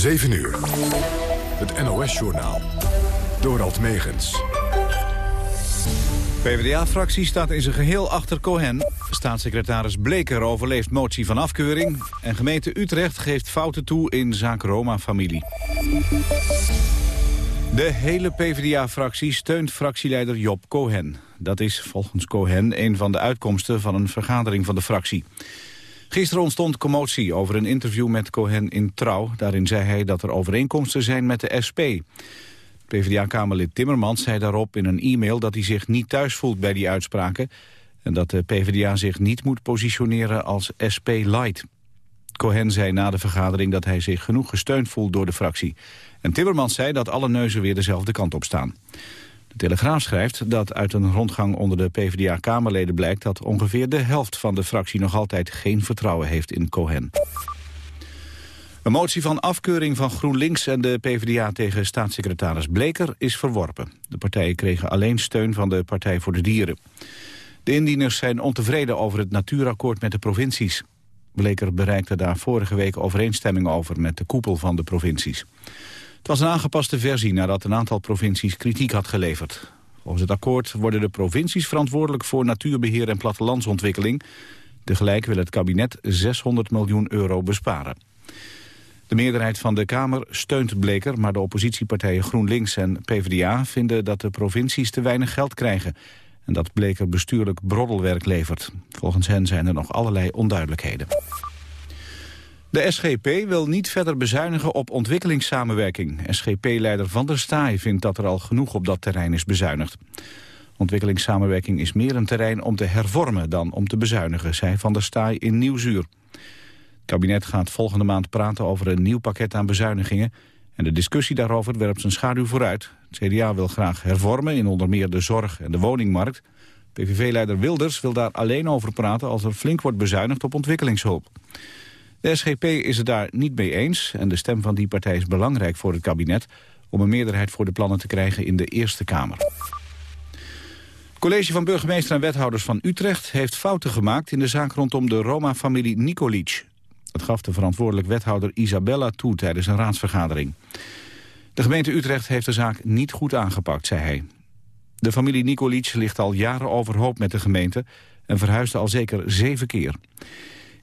7 uur. Het NOS-journaal. Dorald Megens. PvdA-fractie staat in zijn geheel achter Cohen. Staatssecretaris Bleker overleeft motie van afkeuring. En gemeente Utrecht geeft fouten toe in zaak Roma-familie. De hele PvdA-fractie steunt fractieleider Job Cohen. Dat is volgens Cohen een van de uitkomsten van een vergadering van de fractie. Gisteren ontstond commotie over een interview met Cohen in Trouw. Daarin zei hij dat er overeenkomsten zijn met de SP. PvdA-kamerlid Timmermans zei daarop in een e-mail dat hij zich niet thuis voelt bij die uitspraken... en dat de PvdA zich niet moet positioneren als SP-light. Cohen zei na de vergadering dat hij zich genoeg gesteund voelt door de fractie. En Timmermans zei dat alle neuzen weer dezelfde kant op staan. De Telegraaf schrijft dat uit een rondgang onder de PvdA-kamerleden blijkt... dat ongeveer de helft van de fractie nog altijd geen vertrouwen heeft in Cohen. Een motie van afkeuring van GroenLinks en de PvdA tegen staatssecretaris Bleker is verworpen. De partijen kregen alleen steun van de Partij voor de Dieren. De indieners zijn ontevreden over het natuurakkoord met de provincies. Bleker bereikte daar vorige week overeenstemming over met de koepel van de provincies. Het was een aangepaste versie nadat een aantal provincies kritiek had geleverd. Volgens het akkoord worden de provincies verantwoordelijk voor natuurbeheer en plattelandsontwikkeling. Tegelijk wil het kabinet 600 miljoen euro besparen. De meerderheid van de Kamer steunt Bleker, maar de oppositiepartijen GroenLinks en PvdA vinden dat de provincies te weinig geld krijgen en dat Bleker bestuurlijk broddelwerk levert. Volgens hen zijn er nog allerlei onduidelijkheden. De SGP wil niet verder bezuinigen op ontwikkelingssamenwerking. SGP-leider Van der Staaij vindt dat er al genoeg op dat terrein is bezuinigd. Ontwikkelingssamenwerking is meer een terrein om te hervormen dan om te bezuinigen, zei Van der Staaij in Nieuwsuur. Het kabinet gaat volgende maand praten over een nieuw pakket aan bezuinigingen... en de discussie daarover werpt zijn schaduw vooruit. Het CDA wil graag hervormen in onder meer de zorg en de woningmarkt. PVV-leider Wilders wil daar alleen over praten als er flink wordt bezuinigd op ontwikkelingshulp. De SGP is het daar niet mee eens en de stem van die partij is belangrijk voor het kabinet... om een meerderheid voor de plannen te krijgen in de Eerste Kamer. Het college van burgemeester en wethouders van Utrecht heeft fouten gemaakt... in de zaak rondom de Roma-familie Nikolic. Dat gaf de verantwoordelijk wethouder Isabella toe tijdens een raadsvergadering. De gemeente Utrecht heeft de zaak niet goed aangepakt, zei hij. De familie Nikolic ligt al jaren overhoop met de gemeente... en verhuisde al zeker zeven keer.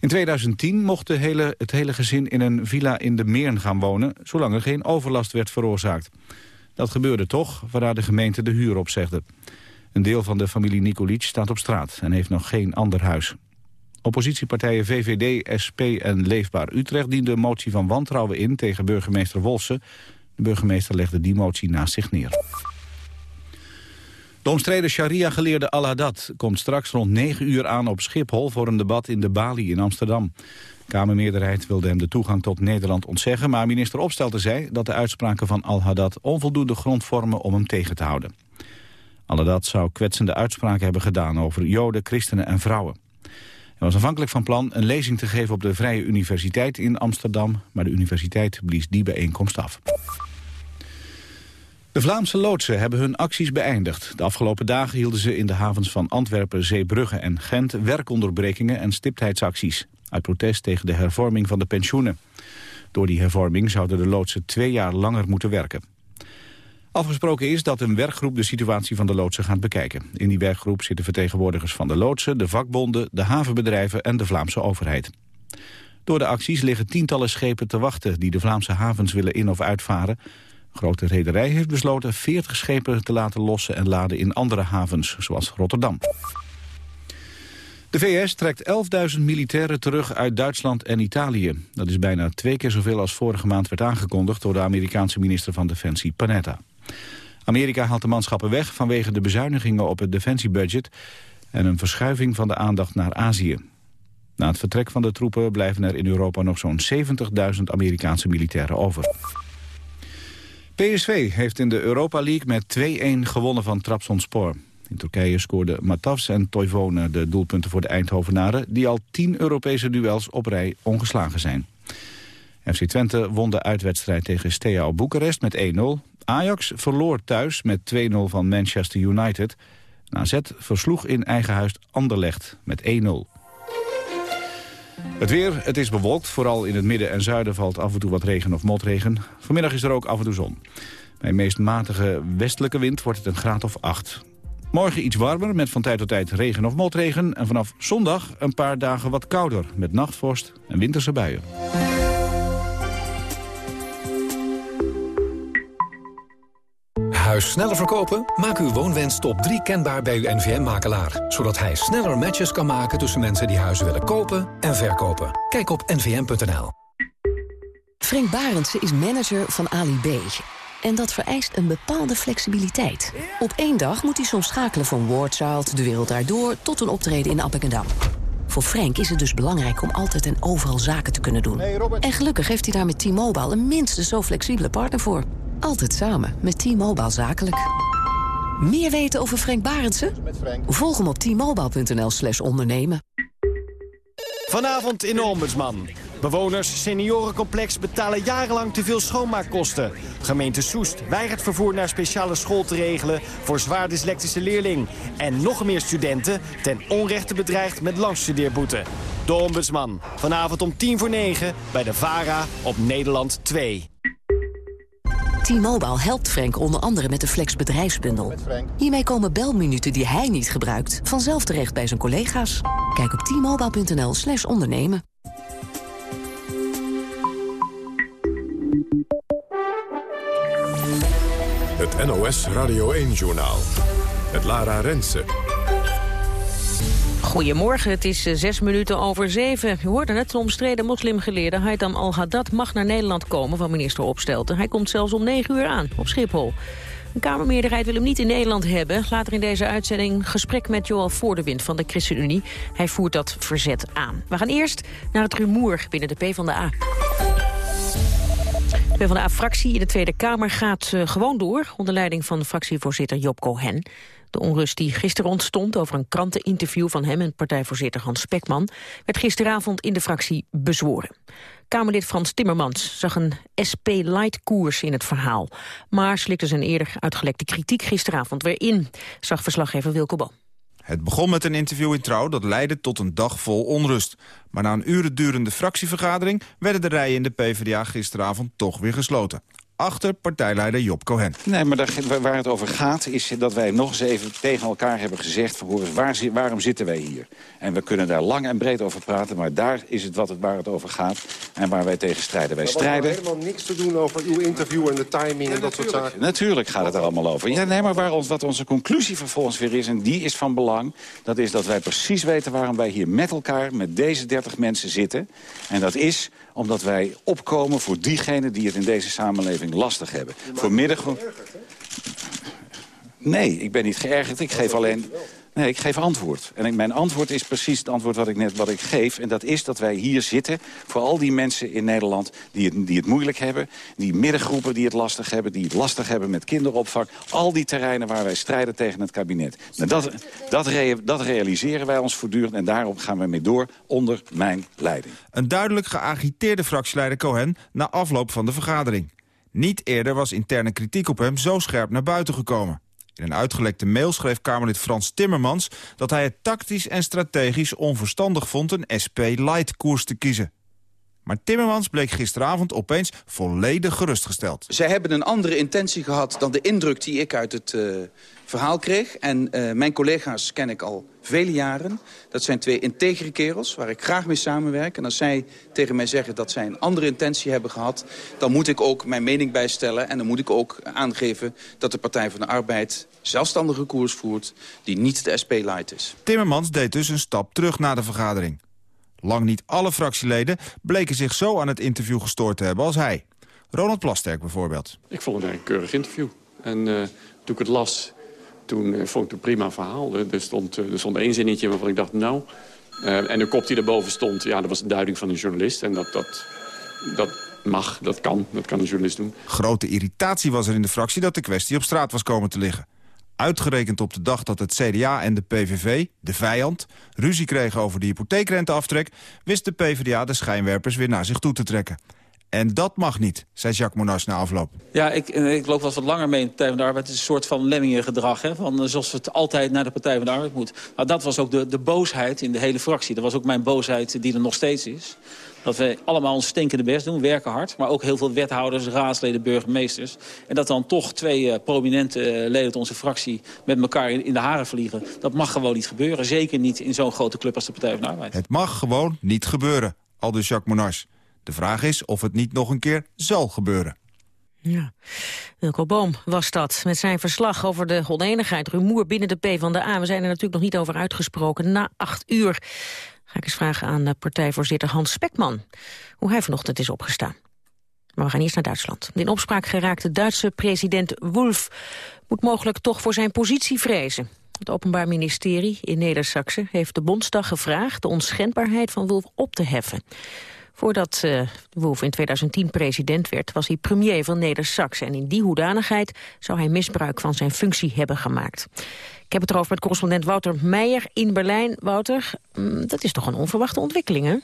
In 2010 mocht de hele, het hele gezin in een villa in de Meern gaan wonen... zolang er geen overlast werd veroorzaakt. Dat gebeurde toch, waarna de gemeente de huur opzegde. Een deel van de familie Nikolic staat op straat en heeft nog geen ander huis. Oppositiepartijen VVD, SP en Leefbaar Utrecht dienden een motie van wantrouwen in tegen burgemeester Wolse. De burgemeester legde die motie naast zich neer. De omstreden sharia-geleerde Al-Haddad komt straks rond 9 uur aan op Schiphol voor een debat in de Bali in Amsterdam. De Kamermeerderheid wilde hem de toegang tot Nederland ontzeggen, maar minister Opstelten zei dat de uitspraken van Al-Haddad onvoldoende grond vormen om hem tegen te houden. Al-Haddad zou kwetsende uitspraken hebben gedaan over joden, christenen en vrouwen. Hij was aanvankelijk van plan een lezing te geven op de Vrije Universiteit in Amsterdam, maar de universiteit blies die bijeenkomst af. De Vlaamse loodsen hebben hun acties beëindigd. De afgelopen dagen hielden ze in de havens van Antwerpen, Zeebrugge en Gent werkonderbrekingen en stiptheidsacties. Uit protest tegen de hervorming van de pensioenen. Door die hervorming zouden de loodsen twee jaar langer moeten werken. Afgesproken is dat een werkgroep de situatie van de loodsen gaat bekijken. In die werkgroep zitten vertegenwoordigers van de loodsen, de vakbonden, de havenbedrijven en de Vlaamse overheid. Door de acties liggen tientallen schepen te wachten die de Vlaamse havens willen in- of uitvaren grote rederij heeft besloten 40 schepen te laten lossen en laden in andere havens, zoals Rotterdam. De VS trekt 11.000 militairen terug uit Duitsland en Italië. Dat is bijna twee keer zoveel als vorige maand werd aangekondigd... door de Amerikaanse minister van Defensie Panetta. Amerika haalt de manschappen weg vanwege de bezuinigingen op het defensiebudget... en een verschuiving van de aandacht naar Azië. Na het vertrek van de troepen blijven er in Europa nog zo'n 70.000 Amerikaanse militairen over. PSV heeft in de Europa League met 2-1 gewonnen van Trabzonspor. In Turkije scoorden Matafs en Toivonen de doelpunten voor de Eindhovenaren... die al 10 Europese duels op rij ongeslagen zijn. FC Twente won de uitwedstrijd tegen Steaua Boekarest met 1-0. Ajax verloor thuis met 2-0 van Manchester United. AZ versloeg in eigen huis Anderlecht met 1-0. Het weer, het is bewolkt. Vooral in het midden en zuiden valt af en toe wat regen of motregen. Vanmiddag is er ook af en toe zon. Bij meest matige westelijke wind wordt het een graad of 8. Morgen iets warmer met van tijd tot tijd regen of motregen. En vanaf zondag een paar dagen wat kouder met nachtvorst en winterse buien. Huis sneller verkopen? Maak uw woonwens top 3 kenbaar bij uw NVM-makelaar. Zodat hij sneller matches kan maken tussen mensen die huizen willen kopen en verkopen. Kijk op nvm.nl. Frank Barendse is manager van Ali B. En dat vereist een bepaalde flexibiliteit. Op één dag moet hij soms schakelen van Wardchild, De Wereld Daardoor... tot een optreden in Appingedam. Voor Frank is het dus belangrijk om altijd en overal zaken te kunnen doen. En gelukkig heeft hij daar met T-Mobile een minstens zo flexibele partner voor. Altijd samen met T-Mobile Zakelijk. Meer weten over Frank Barendse? Volg hem op t-mobile.nl slash ondernemen. Vanavond in de Ombudsman. Bewoners seniorencomplex betalen jarenlang te veel schoonmaakkosten. Gemeente Soest weigert vervoer naar speciale school te regelen... voor zwaar dyslectische leerling. En nog meer studenten ten onrechte bedreigd met langstudeerboete. De Ombudsman. Vanavond om tien voor negen bij de VARA op Nederland 2. T-Mobile helpt Frank onder andere met de Flex bedrijfsbundel. Hiermee komen belminuten die hij niet gebruikt... vanzelf terecht bij zijn collega's. Kijk op t-mobile.nl slash ondernemen. Het NOS Radio 1-journaal. Het Lara Rensen. Goedemorgen, het is eh, zes minuten over zeven. U hoorde het, de omstreden moslimgeleerde Haitham al-Haddad mag naar Nederland komen van minister Opstelten. Hij komt zelfs om negen uur aan op Schiphol. Een Kamermeerderheid wil hem niet in Nederland hebben. Later in deze uitzending gesprek met Joal Voordewind van de ChristenUnie. Hij voert dat verzet aan. We gaan eerst naar het rumoer binnen de PvdA. De PvdA-fractie in de Tweede Kamer gaat uh, gewoon door... onder leiding van fractievoorzitter Job Cohen. De onrust die gisteren ontstond over een kranteninterview van hem... en partijvoorzitter Hans Spekman... werd gisteravond in de fractie bezworen. Kamerlid Frans Timmermans zag een SP-light-koers in het verhaal. Maar slikte zijn eerder uitgelekte kritiek gisteravond weer in... zag verslaggever Wilco Boom. Het begon met een interview in Trouw dat leidde tot een dag vol onrust. Maar na een uren durende fractievergadering... werden de rijen in de PvdA gisteravond toch weer gesloten achter partijleider Job Cohen. Nee, maar daar, waar het over gaat is dat wij nog eens even tegen elkaar hebben gezegd... Van, waar, waarom zitten wij hier? En we kunnen daar lang en breed over praten... maar daar is het, wat het waar het over gaat en waar wij tegen strijden. Wij strijden... helemaal niks te doen over uw interview en de timing en dat soort zaken. Natuurlijk gaat het er allemaal over. Ja, nee, maar waar ons, wat onze conclusie vervolgens weer is... en die is van belang, dat is dat wij precies weten... waarom wij hier met elkaar, met deze 30 mensen zitten. En dat is omdat wij opkomen voor diegenen die het in deze samenleving lastig hebben. Voor middengroep... Nee, ik ben niet geërgerd. Ik geef alleen... Nee, ik geef antwoord. En mijn antwoord is precies het antwoord wat ik net wat ik geef. En dat is dat wij hier zitten voor al die mensen in Nederland die het, die het moeilijk hebben. Die middengroepen die het lastig hebben. Die het lastig hebben met kinderopvang. Al die terreinen waar wij strijden tegen het kabinet. Nou, dat, dat, dat realiseren wij ons voortdurend. En daarop gaan we mee door onder mijn leiding. Een duidelijk geagiteerde fractieleider Cohen na afloop van de vergadering. Niet eerder was interne kritiek op hem zo scherp naar buiten gekomen. In een uitgelekte mail schreef Kamerlid Frans Timmermans... dat hij het tactisch en strategisch onverstandig vond een SP-light-koers te kiezen. Maar Timmermans bleek gisteravond opeens volledig gerustgesteld. Zij hebben een andere intentie gehad dan de indruk die ik uit het uh, verhaal kreeg. En uh, mijn collega's ken ik al vele jaren. Dat zijn twee integere kerels waar ik graag mee samenwerk. En als zij tegen mij zeggen dat zij een andere intentie hebben gehad... dan moet ik ook mijn mening bijstellen. En dan moet ik ook aangeven dat de Partij van de Arbeid zelfstandige koers voert... die niet de SP-light is. Timmermans deed dus een stap terug na de vergadering. Lang niet alle fractieleden bleken zich zo aan het interview gestoord te hebben als hij. Ronald Plasterk bijvoorbeeld. Ik vond het een keurig interview. En uh, toen ik het las, toen uh, vond ik het een prima verhaal. Er stond, uh, er stond één zinnetje waarvan ik dacht, nou... en de kop die erboven stond, ja, dat was de duiding van een journalist. En dat, dat, dat mag, dat kan, dat kan een journalist doen. Grote irritatie was er in de fractie dat de kwestie op straat was komen te liggen. Uitgerekend op de dag dat het CDA en de PVV, de vijand, ruzie kregen over de hypotheekrenteaftrek... wist de PvdA de schijnwerpers weer naar zich toe te trekken. En dat mag niet, zei Jacques Monas na afloop. Ja, ik, ik loop wat, wat langer mee in de Partij van de Arbeid. Het is een soort van lemmingengedrag, hè, van, eh, zoals het altijd naar de Partij van de Arbeid moet. Nou, dat was ook de, de boosheid in de hele fractie. Dat was ook mijn boosheid die er nog steeds is. Dat we allemaal ons stinkende best doen, werken hard. Maar ook heel veel wethouders, raadsleden, burgemeesters. En dat dan toch twee uh, prominente uh, leden uit onze fractie... met elkaar in, in, de haren vliegen. Dat mag gewoon niet gebeuren. Zeker niet in zo'n grote club als de Partij van de Arbeid. Het mag gewoon niet gebeuren, aldus Jacques Monars. De vraag is of het niet nog een keer zal gebeuren. Ja, Wilco Boom was dat met zijn verslag over de oneenigheid, rumoer binnen de PvdA. We zijn er natuurlijk nog niet over uitgesproken. Na acht uur ga ik eens vragen aan partijvoorzitter Hans Spekman... hoe hij vanochtend is opgestaan. Maar we gaan eerst naar Duitsland. De in opspraak geraakte Duitse president Wolf moet mogelijk toch voor zijn positie vrezen. Het Openbaar Ministerie in neder heeft de Bondsdag gevraagd... de onschendbaarheid van Wolf op te heffen. Voordat uh, Wolf in 2010 president werd, was hij premier van neder En in die hoedanigheid zou hij misbruik van zijn functie hebben gemaakt. Ik heb het erover met correspondent Wouter Meijer in Berlijn. Wouter, mm, dat is toch een onverwachte ontwikkeling, hè?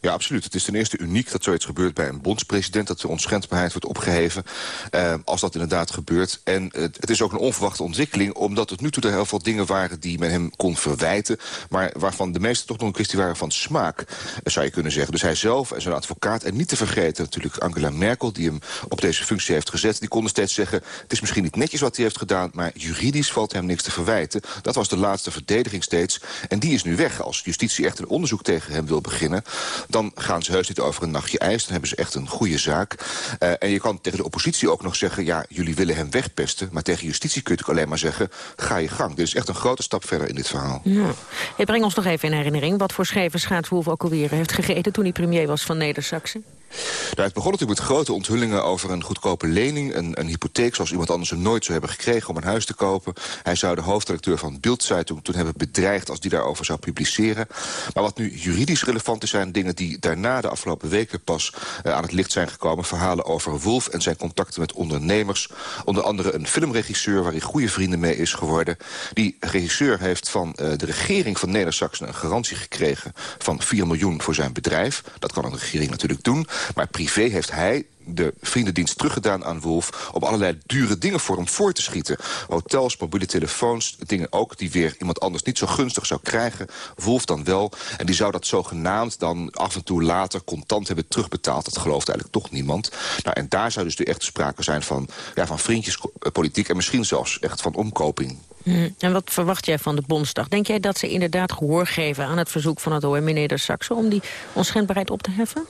Ja, absoluut. Het is ten eerste uniek dat zoiets gebeurt bij een bondspresident... dat de onschendbaarheid wordt opgeheven, eh, als dat inderdaad gebeurt. En uh, het is ook een onverwachte ontwikkeling... omdat tot nu toe er heel veel dingen waren die men hem kon verwijten... maar waarvan de meeste toch nog een kwestie waren van smaak, eh, zou je kunnen zeggen. Dus hij zelf en zijn advocaat, en niet te vergeten natuurlijk Angela Merkel... die hem op deze functie heeft gezet, die konden steeds zeggen... het is misschien niet netjes wat hij heeft gedaan... maar juridisch valt hem niks te verwijten. Dat was de laatste verdediging steeds. En die is nu weg. Als justitie echt een onderzoek tegen hem wil beginnen dan gaan ze heus niet over een nachtje ijs. Dan hebben ze echt een goede zaak. Uh, en je kan tegen de oppositie ook nog zeggen... ja, jullie willen hem wegpesten. Maar tegen justitie kun je alleen maar zeggen... ga je gang. Dit is echt een grote stap verder in dit verhaal. Ja. Hey, breng ons nog even in herinnering... wat voor scheve schaatshoef ook alweer heeft gegeten... toen hij premier was van Neder-Saxen. Nou, het begon natuurlijk met grote onthullingen over een goedkope lening. Een, een hypotheek zoals iemand anders hem nooit zou hebben gekregen om een huis te kopen. Hij zou de hoofdredacteur van Bildzeitung toen hebben bedreigd als die daarover zou publiceren. Maar wat nu juridisch relevant is zijn dingen die daarna de afgelopen weken pas uh, aan het licht zijn gekomen. Verhalen over Wolf en zijn contacten met ondernemers. Onder andere een filmregisseur waar hij goede vrienden mee is geworden. Die regisseur heeft van uh, de regering van neder een garantie gekregen van 4 miljoen voor zijn bedrijf. Dat kan een regering natuurlijk doen. Maar privé heeft hij de vriendendienst teruggedaan aan Wolf... om allerlei dure dingen voor hem voor te schieten. Hotels, mobiele telefoons, dingen ook die weer iemand anders niet zo gunstig zou krijgen. Wolf dan wel. En die zou dat zogenaamd dan af en toe later contant hebben terugbetaald. Dat gelooft eigenlijk toch niemand. Nou, en daar zou dus de echt sprake zijn van, ja, van vriendjespolitiek... en misschien zelfs echt van omkoping. Hmm. En wat verwacht jij van de Bondsdag? Denk jij dat ze inderdaad gehoor geven aan het verzoek van het OM meneer Saxo... om die onschendbaarheid op te heffen?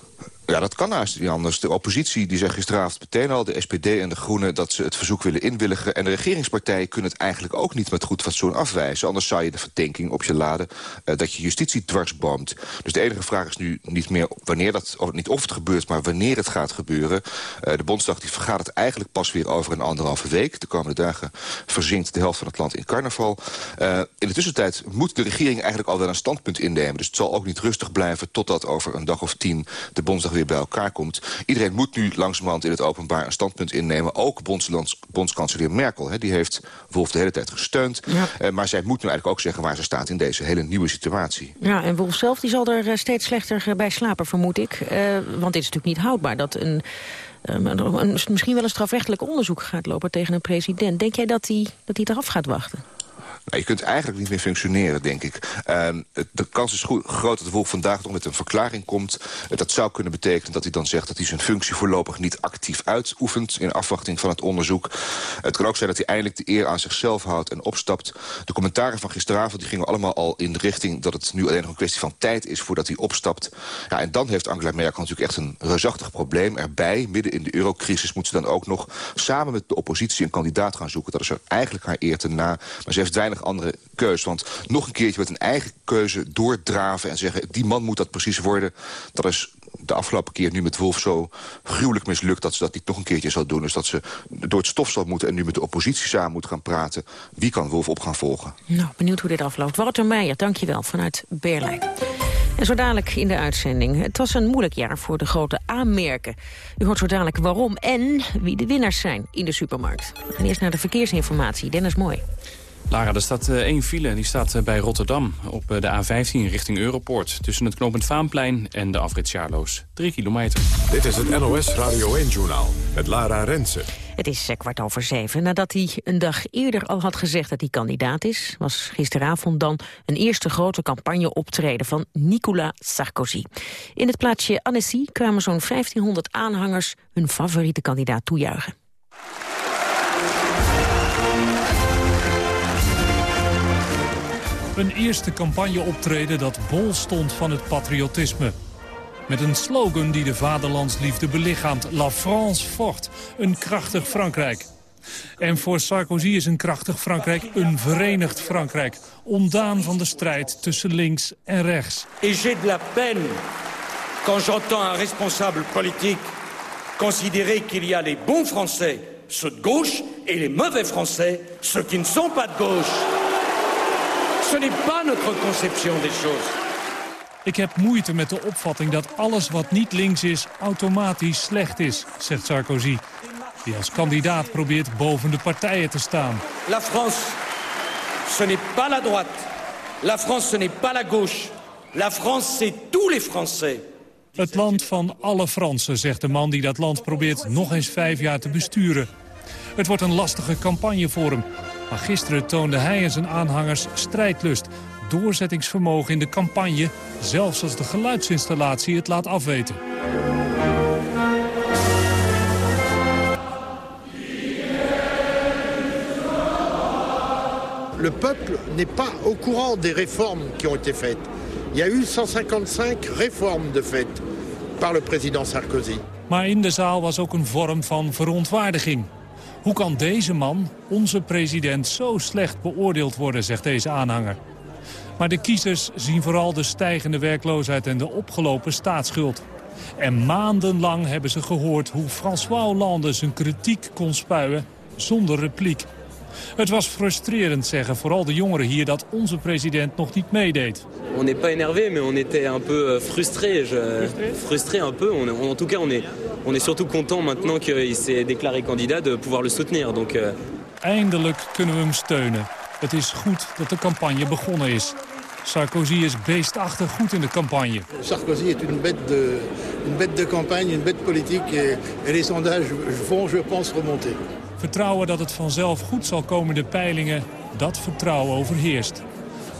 Ja, dat kan haast niet anders. De oppositie die zegt gisteravond meteen al, de SPD en de Groenen... dat ze het verzoek willen inwilligen. En de regeringspartijen kunnen het eigenlijk ook niet met goed fatsoen afwijzen. Anders zou je de verdenking op je laden uh, dat je justitie dwarsboomt. Dus de enige vraag is nu niet meer wanneer dat, of niet of het gebeurt... maar wanneer het gaat gebeuren. Uh, de Bondsdag die vergaat het eigenlijk pas weer over een anderhalve week. De komende dagen verzinkt de helft van het land in carnaval. Uh, in de tussentijd moet de regering eigenlijk al wel een standpunt innemen. Dus het zal ook niet rustig blijven totdat over een dag of tien... de Bondsdag weer bij elkaar komt. Iedereen moet nu langzamerhand in het openbaar een standpunt innemen. Ook bondskanselier Merkel. Hè, die heeft Wolf de hele tijd gesteund. Ja. Uh, maar zij moet nu eigenlijk ook zeggen waar ze staat in deze hele nieuwe situatie. Ja, en Wolf zelf die zal er eh, steeds slechter eh, bij slapen, vermoed ik. Uh, want dit is natuurlijk niet houdbaar dat een... een, misschien wel een strafrechtelijk onderzoek gaat lopen tegen een president. Denk jij dat hij dat hij eraf gaat wachten? Je kunt eigenlijk niet meer functioneren, denk ik. Uh, de kans is goed, groot dat de Wolf vandaag nog met een verklaring komt. Uh, dat zou kunnen betekenen dat hij dan zegt... dat hij zijn functie voorlopig niet actief uitoefent... in afwachting van het onderzoek. Het kan ook zijn dat hij eindelijk de eer aan zichzelf houdt en opstapt. De commentaren van gisteravond die gingen allemaal al in de richting... dat het nu alleen nog een kwestie van tijd is voordat hij opstapt. Ja, en dan heeft Angela Merkel natuurlijk echt een reusachtig probleem erbij. Midden in de eurocrisis moet ze dan ook nog samen met de oppositie... een kandidaat gaan zoeken. Dat is er eigenlijk haar eer te na. Maar ze heeft weinig andere keus. Want nog een keertje met een eigen keuze doordraven... en zeggen, die man moet dat precies worden... dat is de afgelopen keer nu met Wolf zo gruwelijk mislukt... dat ze dat niet nog een keertje zal doen. Dus dat ze door het stof zal moeten en nu met de oppositie samen moet gaan praten. Wie kan Wolf op gaan volgen? Nou, benieuwd hoe dit afloopt. Wouter Meijer, dankjewel, vanuit Berlijn. En zo dadelijk in de uitzending. Het was een moeilijk jaar voor de grote aanmerken. U hoort zo dadelijk waarom en wie de winnaars zijn in de supermarkt. Gaan eerst naar de verkeersinformatie. Dennis Mooi. Lara, er staat uh, één file. Die staat uh, bij Rotterdam op uh, de A15 richting Europoort. Tussen het knooppunt Vaanplein en de afrit Sjaarloos. Drie kilometer. Dit is het NOS Radio 1-journaal met Lara Rensen. Het is kwart over zeven. Nadat hij een dag eerder al had gezegd dat hij kandidaat is... was gisteravond dan een eerste grote campagneoptreden van Nicolas Sarkozy. In het plaatsje Annecy kwamen zo'n 1500 aanhangers... hun favoriete kandidaat toejuichen. Een eerste campagneoptreden dat bol stond van het patriotisme. Met een slogan die de vaderlandsliefde belichaamt. La France fort, een krachtig Frankrijk. En voor Sarkozy is een krachtig Frankrijk een verenigd Frankrijk. Ondaan van de strijd tussen links en rechts. Et j'ai de la peine quand j'entends un responsable politique considérer qu'il y a les bons Français, ceux de gauche, et les mauvais Français, ceux qui ne sont pas de gauche. Ce n'est pas notre conception des choses. Ik heb moeite met de opvatting dat alles wat niet links is automatisch slecht is, zegt Sarkozy. Die als kandidaat probeert boven de partijen te staan. La France, ce n'est pas la droite. La France, ce n'est pas la gauche. La France, c'est tous les Français. Het land van alle Fransen, zegt de man die dat land probeert nog eens vijf jaar te besturen. Het wordt een lastige campagne voor hem. Maar gisteren toonde hij en zijn aanhangers strijdlust, doorzettingsvermogen in de campagne... zelfs als de geluidsinstallatie het laat afweten. Le peuple n'est pas au courant des réformes qui ont été faites. Il y a eu 155 réformes de fait par le président Sarkozy. Maar in de zaal was ook een vorm van verontwaardiging. Hoe kan deze man, onze president, zo slecht beoordeeld worden, zegt deze aanhanger. Maar de kiezers zien vooral de stijgende werkloosheid en de opgelopen staatsschuld. En maandenlang hebben ze gehoord hoe François Hollande zijn kritiek kon spuien zonder repliek. Het was frustrerend, zeggen vooral de jongeren hier, dat onze president nog niet meedeed. On n'est pas énervé, mais on était un peu frustré. Je... Frustré un peu. On, en tout cas, on est, on est surtout content maintenant qu'il s'est déclaré candidat de pouvoir le soutenir. Donc, uh... Eindelijk kunnen we hem steunen. Het is goed dat de campagne begonnen is. Sarkozy is beestachtig goed in de campagne. Sarkozy est une bête de, une bête de campagne, une bête politique. Et, et les sondages vont, je pense, remonter. Vertrouwen dat het vanzelf goed zal komen de peilingen, dat vertrouwen overheerst.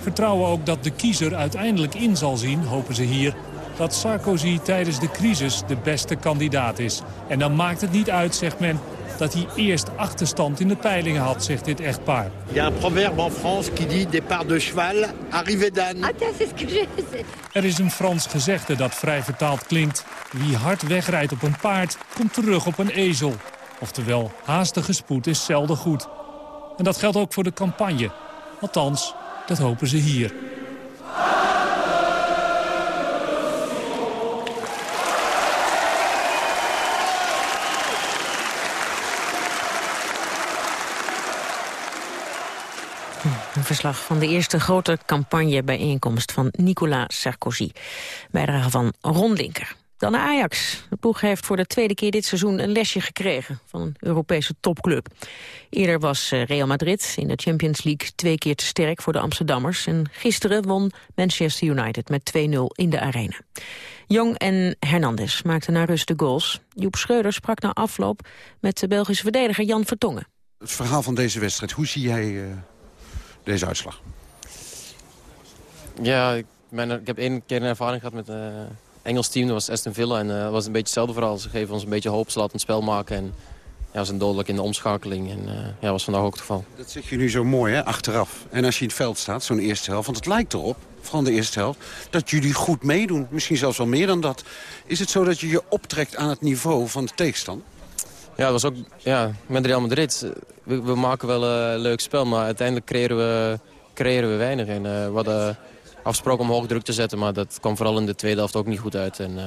Vertrouwen ook dat de kiezer uiteindelijk in zal zien, hopen ze hier... dat Sarkozy tijdens de crisis de beste kandidaat is. En dan maakt het niet uit, zegt men, dat hij eerst achterstand in de peilingen had, zegt dit echtpaar. Y a un proverbe France qui dit départ de cheval, arrivée d'âne. Er is een Frans gezegde dat vrij vertaald klinkt. Wie hard wegrijdt op een paard, komt terug op een ezel. Oftewel, haastige spoed is zelden goed. En dat geldt ook voor de campagne. Althans, dat hopen ze hier. Verslag van de eerste grote campagnebijeenkomst van Nicolas Sarkozy. Bijdrage van Ron Linker. Dan naar Ajax. De ploeg heeft voor de tweede keer dit seizoen een lesje gekregen van een Europese topclub. Eerder was eh, Real Madrid in de Champions League twee keer te sterk voor de Amsterdammers. En gisteren won Manchester United met 2-0 in de arena. Jong en Hernandez maakten naar rust de goals. Joep Schreuder sprak na afloop met de Belgische verdediger Jan Vertongen. Het verhaal van deze wedstrijd, hoe zie jij uh, deze uitslag? Ja, ik, ben, ik heb één keer een ervaring gehad met... Uh... Engels team, dat was Aston Villa. En dat was een beetje hetzelfde verhaal. Ze geven ons een beetje hoop, ze laten het spel maken. En ja, zijn dodelijk in de omschakeling. En uh, ja, was vandaag ook het geval. Dat zeg je nu zo mooi, hè, achteraf. En als je in het veld staat, zo'n eerste helft... want het lijkt erop, vooral de eerste helft... dat jullie goed meedoen. Misschien zelfs wel meer dan dat. Is het zo dat je je optrekt aan het niveau van de tegenstand? Ja, dat was ook ja, met Real Madrid. We, we maken wel een leuk spel, maar uiteindelijk creëren we, creëren we weinig. En uh, we hadden afgesproken om hoog druk te zetten. Maar dat kwam vooral in de tweede helft ook niet goed uit. En uh,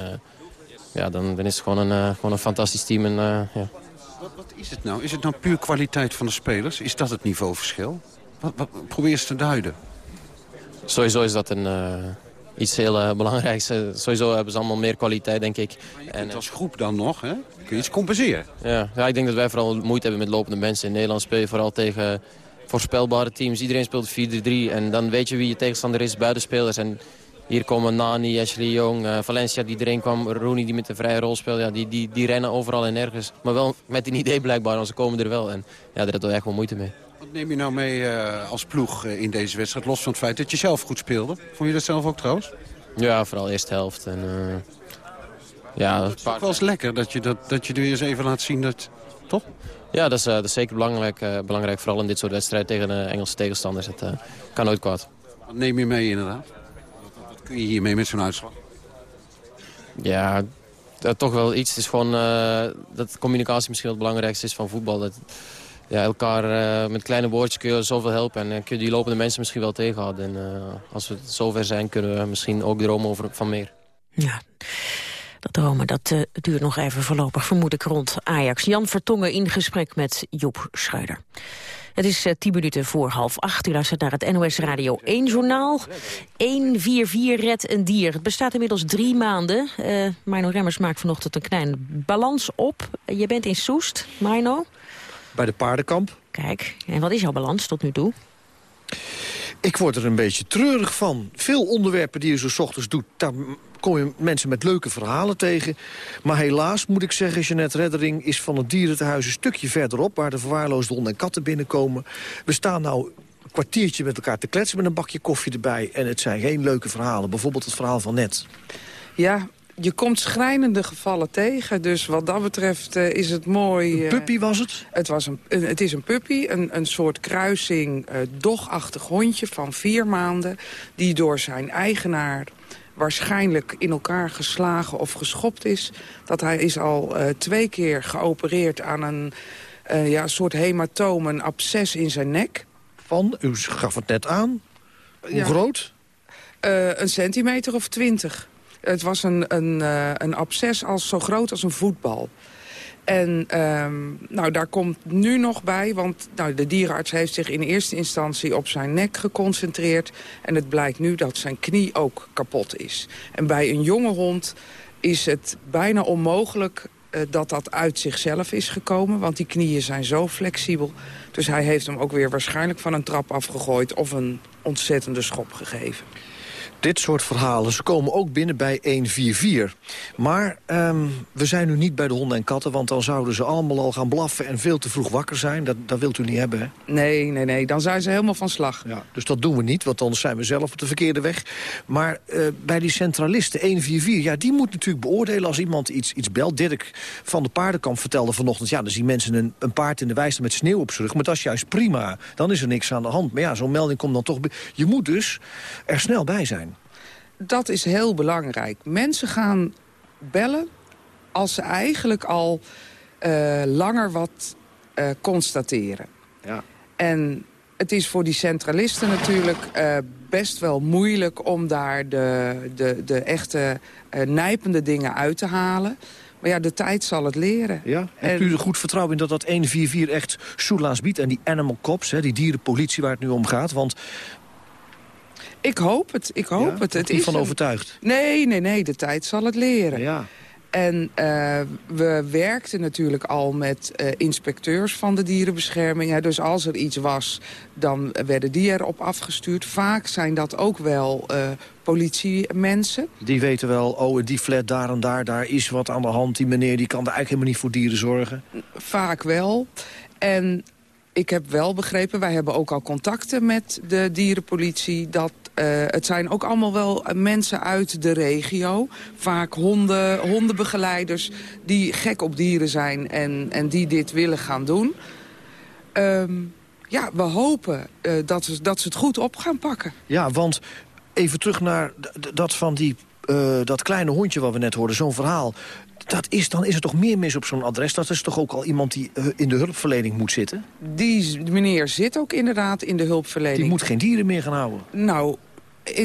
ja, dan, dan is het gewoon een, uh, gewoon een fantastisch team. En, ja. wat, wat, is het nou? Is het nou puur kwaliteit van de spelers? Is dat het niveauverschil? Wat, wat probeer je te duiden? Sowieso is dat een, iets heel belangrijks. sowieso hebben ze allemaal meer kwaliteit, denk ik. En als groep dan nog, hè? Kun je iets compenseren? Ja, ja, ik denk dat wij vooral moeite hebben met lopende mensen. In Nederland speel je vooral tegen voorspelbare teams. Iedereen speelt 4-3 en dan weet je wie je tegenstander is, buitenspelers. En hier komen Nani, Ashley Young, uh, Valencia die erin kwam, Rooney die met een vrije rol speelt. Ja, die, die, die rennen overal en nergens. Maar wel met een idee blijkbaar, want ze komen er wel. En ja, daar hebben we echt wel moeite mee. Wat neem je nou mee uh, als ploeg uh, in deze wedstrijd? Los van het feit dat je zelf goed speelde. Vond je dat zelf ook trouwens? Ja, vooral eerste helft. En, ja, het is ook wel eens lekker dat je, dat, dat je er weer eens even laat zien dat... Toch? Ja, dat is, dat is zeker belangrijk, belangrijk. Vooral in dit soort wedstrijden tegen Engelse tegenstanders. Het kan nooit kwaad. Wat neem je mee inderdaad? kun je hiermee met zo'n uitslag? Ja, toch wel iets. Het is gewoon uh, dat communicatie misschien het belangrijkste is van voetbal. Dat, ja, elkaar uh, met kleine woordjes kun je zoveel helpen. En uh, kun je die lopende mensen misschien wel tegenhouden. En als we zover zijn, kunnen we misschien ook dromen over, van meer. Ja. Dat dromen, dat duurt nog even voorlopig, vermoed ik, rond Ajax. Jan Vertongen in gesprek met Joep Schreuder. Het is tien minuten voor half acht. U luistert naar het NOS Radio 1-journaal. 144 red een dier. Het bestaat inmiddels drie maanden. Mino Remmers maakt vanochtend een kleine balans op. je bent in Soest, Mino. Bij de paardenkamp. Kijk, en wat is jouw balans tot nu toe? Ik word er een beetje treurig van. Veel onderwerpen die je zo ochtends doet... daar kom je mensen met leuke verhalen tegen. Maar helaas, moet ik zeggen, Jeanette Reddering is van het dierentehuis... een stukje verderop, waar de verwaarloosde honden en katten binnenkomen. We staan nou een kwartiertje met elkaar te kletsen met een bakje koffie erbij. En het zijn geen leuke verhalen. Bijvoorbeeld het verhaal van net. Ja, je komt schrijnende gevallen tegen. Dus wat dat betreft uh, is het mooi... Een puppy was het? Het, was een, een het is een puppy, een, een soort kruising, uh, dogachtig hondje van vier maanden... die door zijn eigenaar waarschijnlijk in elkaar geslagen of geschopt is. Dat hij is al twee keer geopereerd aan een ja, soort hematoom, een absces in zijn nek. Van, u gaf het net aan, hoe ja. groot? Uh, een centimeter of twintig. Het was een, een, een absces als, zo groot als een voetbal. En um, nou, daar komt nu nog bij, want nou, de dierenarts heeft zich in eerste instantie op zijn nek geconcentreerd. En het blijkt nu dat zijn knie ook kapot is. En bij een jonge hond is het bijna onmogelijk uh, dat dat uit zichzelf is gekomen. Want die knieën zijn zo flexibel. Dus hij heeft hem ook weer waarschijnlijk van een trap afgegooid of een ontzettende schop gegeven dit soort verhalen, ze komen ook binnen bij 144. Maar um, we zijn nu niet bij de honden en katten... want dan zouden ze allemaal al gaan blaffen en veel te vroeg wakker zijn. Dat, dat wilt u niet hebben, hè? Nee, nee, nee. Dan zijn ze helemaal van slag. Ja, dus dat doen we niet, want anders zijn we zelf op de verkeerde weg. Maar uh, bij die centralisten, 144, ja, die moet natuurlijk beoordelen... als iemand iets, iets belt. Dirk van de Paardenkamp vertelde vanochtend... ja, dan zien mensen een, een paard in de wijster met sneeuw op zijn rug. Maar dat is juist prima. Dan is er niks aan de hand. Maar ja, zo'n melding komt dan toch... Je moet dus er snel bij zijn dat is heel belangrijk. Mensen gaan bellen als ze eigenlijk al uh, langer wat uh, constateren. Ja. En het is voor die centralisten natuurlijk uh, best wel moeilijk... om daar de, de, de echte nijpende dingen uit te halen. Maar ja, de tijd zal het leren. Ja? Hebt u er goed vertrouwen in dat dat 144 echt soelaas biedt? En die animal cops, hè, die dierenpolitie waar het nu om gaat? Want ik hoop het, ik hoop ja, het. het is van overtuigd? Nee, nee, nee, de tijd zal het leren. Ja. En uh, we werkten natuurlijk al met uh, inspecteurs van de dierenbescherming. Ja, dus als er iets was, dan werden die erop afgestuurd. Vaak zijn dat ook wel uh, politiemensen. Die weten wel, oh, die flat daar en daar, daar is wat aan de hand. Die meneer die kan eigenlijk helemaal niet voor dieren zorgen. Vaak wel. En ik heb wel begrepen, wij hebben ook al contacten met de dierenpolitie... dat het zijn ook allemaal wel mensen uit de regio. Vaak honden, hondenbegeleiders die gek op dieren zijn en, en die dit willen gaan doen. Um, ja, we hopen uh, dat, we, dat ze het goed op gaan pakken. Ja, want even terug naar dat van die uh, dat kleine hondje wat we net hoorden, zo'n verhaal. Dat is, dan is er toch meer mis op zo'n adres? Dat is toch ook al iemand die uh, in de hulpverlening moet zitten? Die meneer zit ook inderdaad in de hulpverlening. Die moet geen dieren meer gaan houden. Nou,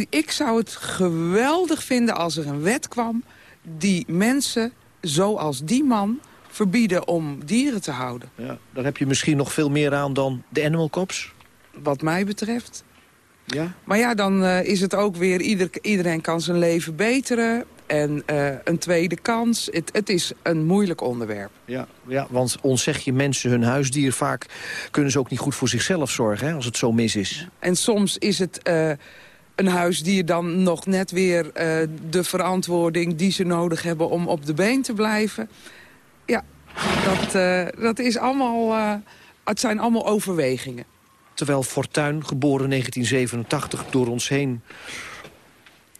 ik zou het geweldig vinden als er een wet kwam... die mensen, zoals die man, verbieden om dieren te houden. Ja, daar heb je misschien nog veel meer aan dan de animal cops? Wat mij betreft. Ja? Maar ja, dan uh, is het ook weer... Ieder, iedereen kan zijn leven beteren. en eh, een tweede kans. Het, het is een moeilijk onderwerp. Ja, ja, want ontzeg je mensen hun huisdier... vaak kunnen ze ook niet goed voor zichzelf zorgen hè, als het zo mis is. En soms is het uh, een huisdier dan nog net weer uh, de verantwoording... die ze nodig hebben om op de been te blijven. Ja, dat, uh, dat is allemaal... het zijn allemaal overwegingen. Terwijl Fortuin, geboren 1987, door ons heen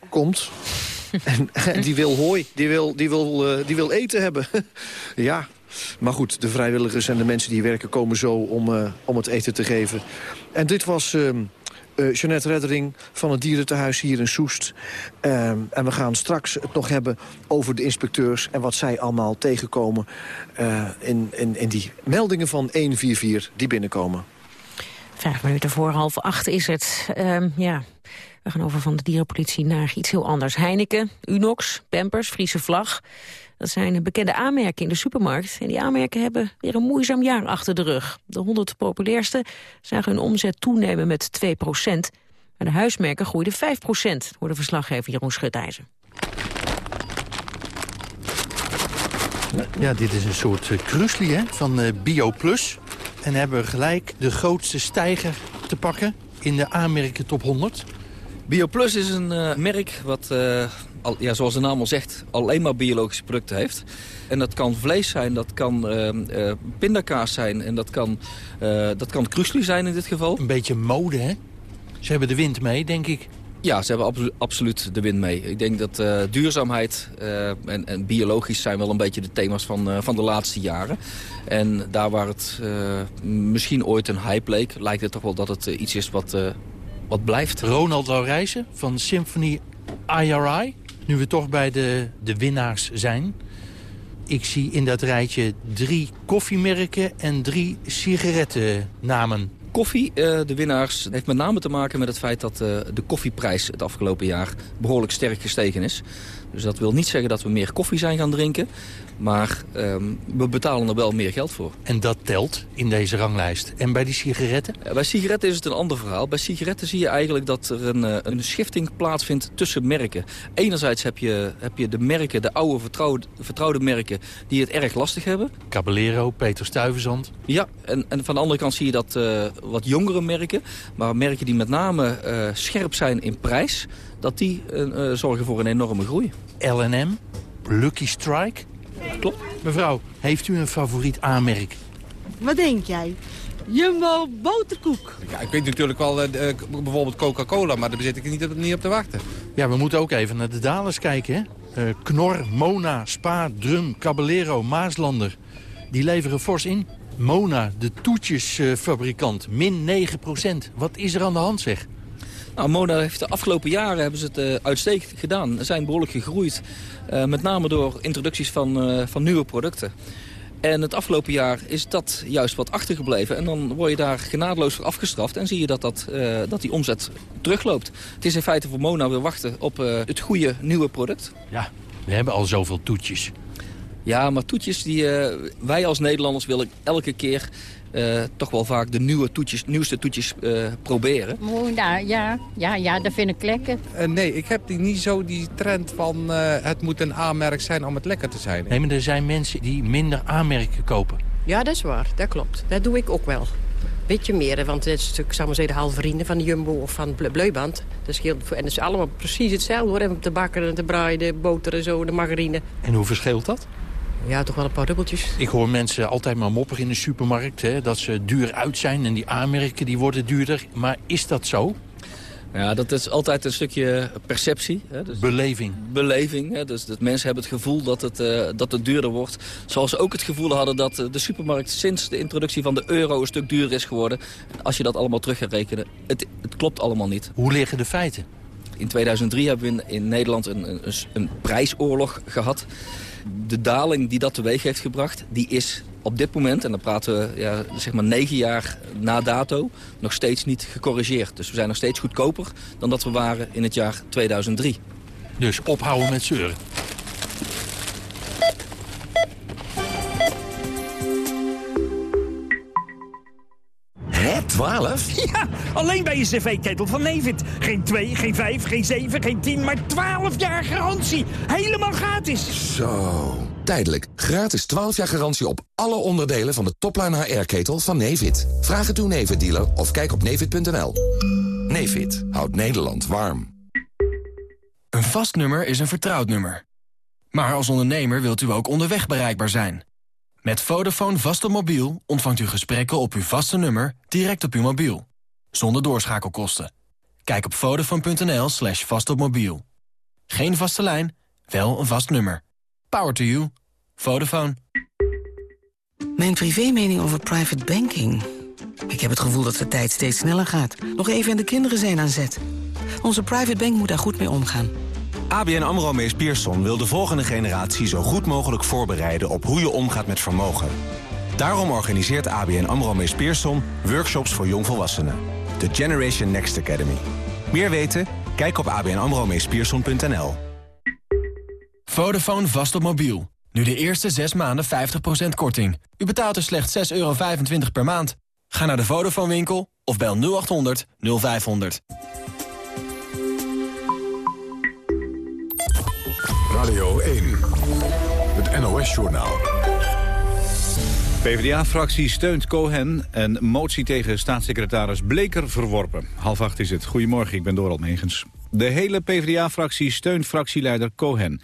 komt... en, en, die wil hooi, die wil, die wil, uh, die wil eten hebben. ja, maar goed, de vrijwilligers en de mensen die werken komen zo om, uh, om het eten te geven. En dit was uh, uh, Jeanette Reddering van het dierentehuis hier in Soest. en we gaan straks het nog hebben over de inspecteurs... en wat zij allemaal tegenkomen in, in, in die meldingen van 144 die binnenkomen. Vijf minuten voor half acht is het. Um, ja, we gaan over van de dierenpolitie naar iets heel anders. Heineken, Unox, Pampers, Friese Vlag. Dat zijn bekende aanmerken in de supermarkt. En die aanmerken hebben weer een moeizaam jaar achter de rug. De 100 populairste zagen hun omzet toenemen met 2 procent. Maar de huismerken groeiden 5 procent, hoorde verslaggever Jeroen Schutijzer. Ja, dit is een soort krusli hè, van uh, Bio Plus. En hebben we gelijk de grootste stijger te pakken in de aanmerken top 100. BioPlus is een uh, merk wat, uh, al, ja, zoals de naam al zegt, alleen maar biologische producten heeft. En dat kan vlees zijn, dat kan uh, pindakaas zijn en dat kan, dat kan krusli zijn in dit geval. Een beetje mode, hè? Ze hebben de wind mee, denk ik. Ja, ze hebben ab absoluut de wind mee. Ik denk dat uh, duurzaamheid uh, en, en, biologisch zijn wel een beetje de thema's van, uh, van de laatste jaren. En daar waar het misschien ooit een hype leek, lijkt het toch wel dat het iets is wat, wat blijft. Ronald Laurijsen van Symphony IRI. Nu we toch bij de, de winnaars zijn. Ik zie in dat rijtje drie koffiemerken en drie sigarettennamen. Koffie, uh, de winnaars, heeft met name te maken met het feit dat uh, de koffieprijs het afgelopen jaar behoorlijk sterk gestegen is. Dus dat wil niet zeggen dat we meer koffie zijn gaan drinken. Maar um, we betalen er wel meer geld voor. En dat telt in deze ranglijst. En bij die sigaretten? Ja, bij sigaretten is het een ander verhaal. Bij sigaretten zie je eigenlijk dat er een, uh, een schifting plaatsvindt tussen merken. Enerzijds heb je, heb je de merken, de oude vertrouwde, vertrouwde merken... die het erg lastig hebben. Caballero, Peter Stuyvesant. Ja, en, en van de andere kant zie je dat uh, wat jongere merken... maar merken die met name uh, scherp zijn in prijs... dat die zorgen voor een enorme groei. L&M, Lucky Strike... Klopt. Mevrouw, heeft u een favoriet aanmerk? Wat denk jij? Jumbo boterkoek. Ja, ik weet natuurlijk wel uh, bijvoorbeeld Coca-Cola, maar daar zit ik niet op, niet op te wachten. Ja, we moeten ook even naar de dalers kijken. Hè? Uh, Knor, Mona, Spa, Drum, Caballero, Maaslander. Die leveren fors in. Mona, de toetjesfabrikant, min 9% Wat is er aan de hand, zeg? Nou, Mona heeft de afgelopen jaren hebben ze het uh, uitstekend gedaan. Ze zijn behoorlijk gegroeid. Uh, met name door introducties van, uh, van nieuwe producten. En het afgelopen jaar is dat juist wat achtergebleven. En dan word je daar genadeloos voor afgestraft. En zie je dat, dat, uh, dat die omzet terugloopt. Het is in feite voor Mona weer wachten op het goede nieuwe product. Ja, we hebben al zoveel toetjes. Ja, maar toetjes die wij als Nederlanders willen elke keer uh, toch wel vaak de nieuwe toetjes, nieuwste toetjes uh, proberen. Ja, ja, ja, ja, dat vind ik lekker. Uh, nee, ik heb die, niet zo die trend van het moet een aanmerk zijn om het lekker te zijn. Nee, maar er zijn mensen die minder aanmerken kopen. Ja, dat is waar. Dat klopt. Dat doe ik ook wel. Beetje meer, want het is natuurlijk, zou maar zeggen, de halve vrienden van de Jumbo of van Bleuband. Dat scheelt, en het is allemaal precies hetzelfde hoor. En te bakken en te braaien, de boter en zo, de margarine. En hoe verschilt dat? Ja, toch wel een paar dubbeltjes. Ik hoor mensen altijd maar mopperen in de supermarkt... Hè, dat ze duur uit zijn en die aanmerken die worden duurder. Maar is dat zo? Ja, dat is altijd een stukje perceptie. Hè, dus beleving. Beleving. Hè, dus dat mensen hebben het gevoel dat het, uh, dat het duurder wordt. Zoals ze ook het gevoel hadden dat de supermarkt sinds de introductie van de euro een stuk duurder is geworden. Als je dat allemaal terug gaat rekenen, het, het klopt allemaal niet. Hoe liggen de feiten? In 2003 hebben we in, in Nederland een, een, een prijsoorlog gehad de daling die dat teweeg heeft gebracht, die is op dit moment, en dan praten we ja, zeg maar negen jaar na dato, nog steeds niet gecorrigeerd. Dus we zijn nog steeds goedkoper dan dat we waren in het jaar 2003. Dus ophouden met zeuren. Het was 12? Ja, alleen bij je cv-ketel van Nevid. Geen 2, geen 5, geen 7, geen 10, maar 12 jaar garantie. Helemaal gratis. Zo. Tijdelijk. Gratis 12 jaar garantie op alle onderdelen van de topline HR-ketel van Nevid. Vraag het uw Nevid-dealer of kijk op nevid.nl. Nevid houdt Nederland warm. Een vast nummer is een vertrouwd nummer. Maar als ondernemer wilt u ook onderweg bereikbaar zijn. Met Vodafone vast op mobiel ontvangt u gesprekken op uw vaste nummer direct op uw mobiel. Zonder doorschakelkosten. Kijk op vodafone.nl slash vastopmobiel. Geen vaste lijn, wel een vast nummer. Power to you. Vodafone. Mijn privémening over private banking. Ik heb het gevoel dat de tijd steeds sneller gaat. Nog even en de kinderen zijn aan zet. Onze private bank moet daar goed mee omgaan. ABN AMRO Mees Pierson wil de volgende generatie zo goed mogelijk voorbereiden op hoe je omgaat met vermogen. Daarom organiseert ABN AMRO Mees Pierson workshops voor jongvolwassenen. De Generation Next Academy. Meer weten? Kijk op abnamromeespierson.nl. Vodafone vast op mobiel. Nu de eerste 6 maanden 50% korting. U betaalt er slechts 6,25 euro per maand. Ga naar de Vodafone winkel of bel 0800 0500. Radio 1, het NOS-journaal. PvdA-fractie steunt Cohen en motie tegen staatssecretaris Bleker verworpen. Half acht is het. Goedemorgen, ik ben Dorald Megens. De hele PvdA-fractie steunt fractieleider Cohen.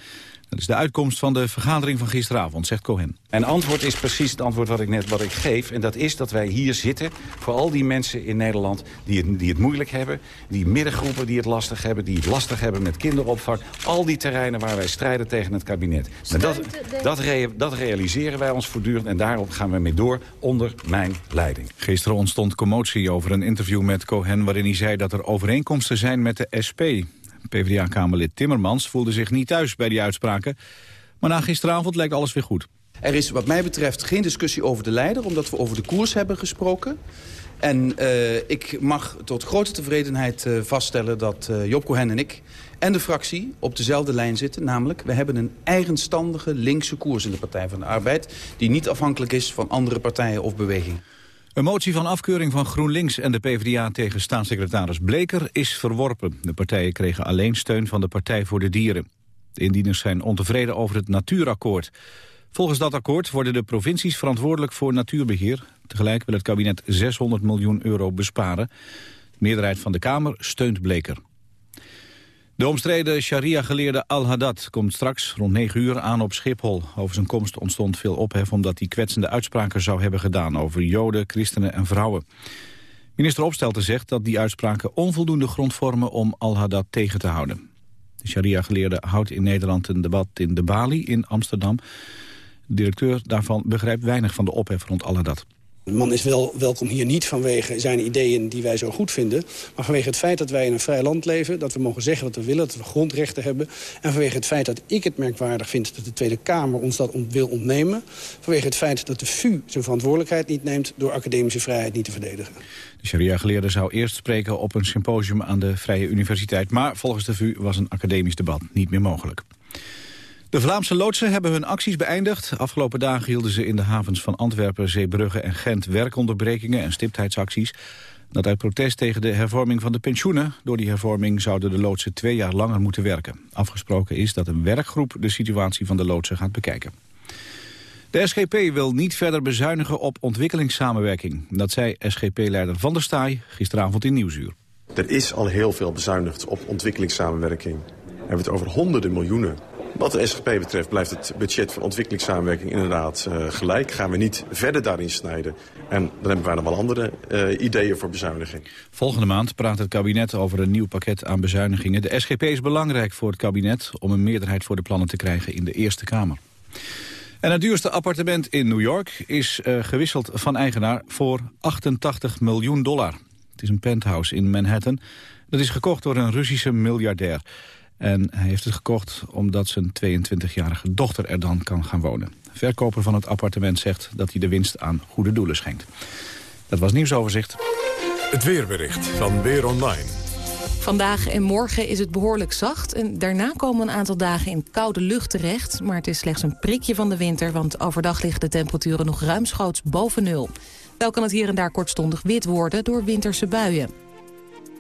Dat is de uitkomst van de vergadering van gisteravond, zegt Cohen. Mijn antwoord is precies het antwoord wat ik net wat ik geef. En dat is dat wij hier zitten voor al die mensen in Nederland die het, die het moeilijk hebben. Die middengroepen die het lastig hebben. Die het lastig hebben met kinderopvang. Al die terreinen waar wij strijden tegen het kabinet. Maar dat, dat, dat realiseren wij ons voortdurend. En daarop gaan we mee door onder mijn leiding. Gisteren ontstond commotie over een interview met Cohen... waarin hij zei dat er overeenkomsten zijn met de SP. PvdA-kamerlid Timmermans voelde zich niet thuis bij die uitspraken. Maar na gisteravond lijkt alles weer goed. Er is wat mij betreft geen discussie over de leider... omdat we over de koers hebben gesproken. En uh, ik mag tot grote tevredenheid uh, vaststellen dat uh, Job en ik... en de fractie op dezelfde lijn zitten. Namelijk, we hebben een eigenstandige linkse koers in de Partij van de Arbeid... die niet afhankelijk is van andere partijen of bewegingen. Een motie van afkeuring van GroenLinks en de PvdA tegen staatssecretaris Bleker is verworpen. De partijen kregen alleen steun van de Partij voor de Dieren. De indieners zijn ontevreden over het natuurakkoord. Volgens dat akkoord worden de provincies verantwoordelijk voor natuurbeheer. Tegelijk wil het kabinet 600 miljoen euro besparen. De meerderheid van de Kamer steunt Bleker. De omstreden sharia-geleerde Al-Haddad komt straks rond 9 uur aan op Schiphol. Over zijn komst ontstond veel ophef omdat hij kwetsende uitspraken zou hebben gedaan over joden, christenen en vrouwen. Minister Opstelten zegt dat die uitspraken onvoldoende grond vormen om Al-Haddad tegen te houden. De sharia-geleerde houdt in Nederland een debat in de Bali in Amsterdam. De directeur daarvan begrijpt weinig van de ophef rond Al-Haddad. De man is wel welkom hier niet vanwege zijn ideeën die wij zo goed vinden... maar vanwege het feit dat wij in een vrij land leven... dat we mogen zeggen wat we willen, dat we grondrechten hebben... en vanwege het feit dat ik het merkwaardig vind dat de Tweede Kamer ons dat wil ontnemen... vanwege het feit dat de VU zijn verantwoordelijkheid niet neemt... door academische vrijheid niet te verdedigen. De sharia-geleerde zou eerst spreken op een symposium aan de Vrije Universiteit... maar volgens de VU was een academisch debat niet meer mogelijk. De Vlaamse loodsen hebben hun acties beëindigd. Afgelopen dagen hielden ze in de havens van Antwerpen, Zeebrugge en Gent werkonderbrekingen en stiptheidsacties. Dat uit protest tegen de hervorming van de pensioenen. Door die hervorming zouden de loodsen twee jaar langer moeten werken. Afgesproken is dat een werkgroep de situatie van de loodsen gaat bekijken. De SGP wil niet verder bezuinigen op ontwikkelingssamenwerking. Dat zei SGP-leider Van der Staaij gisteravond in Nieuwsuur. Er is al heel veel bezuinigd op ontwikkelingssamenwerking. We hebben het over honderden miljoenen. Wat de SGP betreft blijft het budget van ontwikkelingssamenwerking inderdaad uh, gelijk. Gaan we niet verder daarin snijden. En dan hebben wij nog wel andere uh, ideeën voor bezuiniging. Volgende maand praat het kabinet over een nieuw pakket aan bezuinigingen. De SGP is belangrijk voor het kabinet om een meerderheid voor de plannen te krijgen in de Eerste Kamer. En het duurste appartement in New York is uh, gewisseld van eigenaar voor 88 miljoen dollar. Het is een penthouse in Manhattan. Dat is gekocht door een Russische miljardair. En hij heeft het gekocht omdat zijn 22-jarige dochter er dan kan gaan wonen. Verkoper van het appartement zegt dat hij de winst aan goede doelen schenkt. Dat was nieuwsoverzicht. Het weerbericht van Weer Online. Vandaag en morgen is het behoorlijk zacht. En daarna komen een aantal dagen in koude lucht terecht. Maar het is slechts een prikje van de winter, want overdag liggen de temperaturen nog ruimschoots boven nul. Wel kan het hier en daar kortstondig wit worden door winterse buien.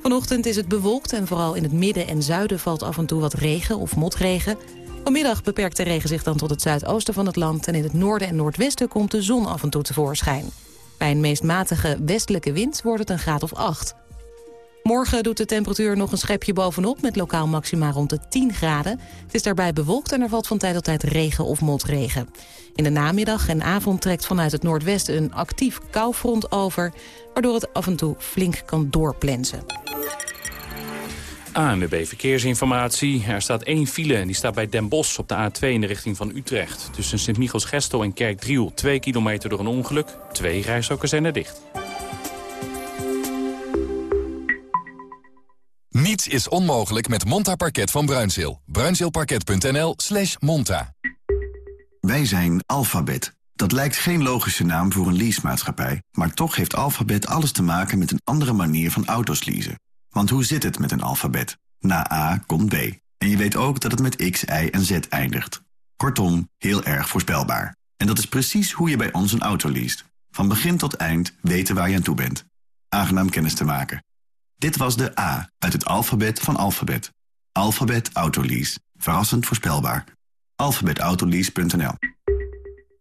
Vanochtend is het bewolkt en vooral in het midden en zuiden valt af en toe wat regen of motregen. Vanmiddag beperkt de regen zich dan tot het zuidoosten van het land... en in het noorden en noordwesten komt de zon af en toe tevoorschijn. Bij een meest matige westelijke wind wordt het een graad of 8. Morgen doet de temperatuur nog een schepje bovenop... met lokaal maxima rond de 10 graden. Het is daarbij bewolkt en er valt van tijd tot tijd regen of motregen. In de namiddag en avond trekt vanuit het noordwesten een actief koufront over... waardoor het af en toe flink kan doorplensen. ANWB Verkeersinformatie. Er staat één file en die staat bij Den Bosch op de A2 in de richting van Utrecht. Tussen Sint-Michels-Gestel en Kerkdriel. Twee kilometer door een ongeluk. Twee rijstroken zijn er dicht. Niets is onmogelijk met Monta Parket van Bruinzeel. Bruinzeelparket.nl slash monta. Wij zijn Alphabet. Dat lijkt geen logische naam voor een leasemaatschappij... maar toch heeft Alphabet alles te maken met een andere manier van auto's leasen. Want hoe zit het met een alfabet? Na A komt B. En je weet ook dat het met X, Y en Z eindigt. Kortom, heel erg voorspelbaar. En dat is precies hoe je bij ons een auto leest. Van begin tot eind weten waar je aan toe bent. Aangenaam kennis te maken. Dit was de A uit het alfabet van alfabet. Alphabet Autolease. Verrassend voorspelbaar. alphabetautolease.nl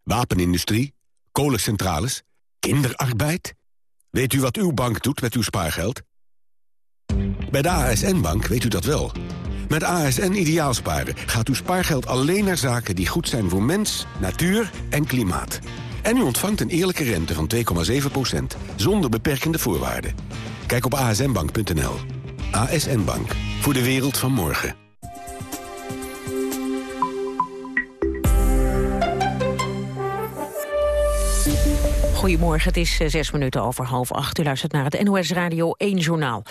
Wapenindustrie, kolencentrales, kinderarbeid. Weet u wat uw bank doet met uw spaargeld? Bij de ASN-bank weet u dat wel. Met ASN Ideaalsparen gaat uw spaargeld alleen naar zaken die goed zijn voor mens, natuur en klimaat. En u ontvangt een eerlijke rente van 2,7% zonder beperkende voorwaarden. Kijk op asnbank.nl. ASN Bank. Voor de wereld van morgen. Goedemorgen, het is eh, zes minuten over half acht. U luistert naar het NOS Radio 1 Journaal.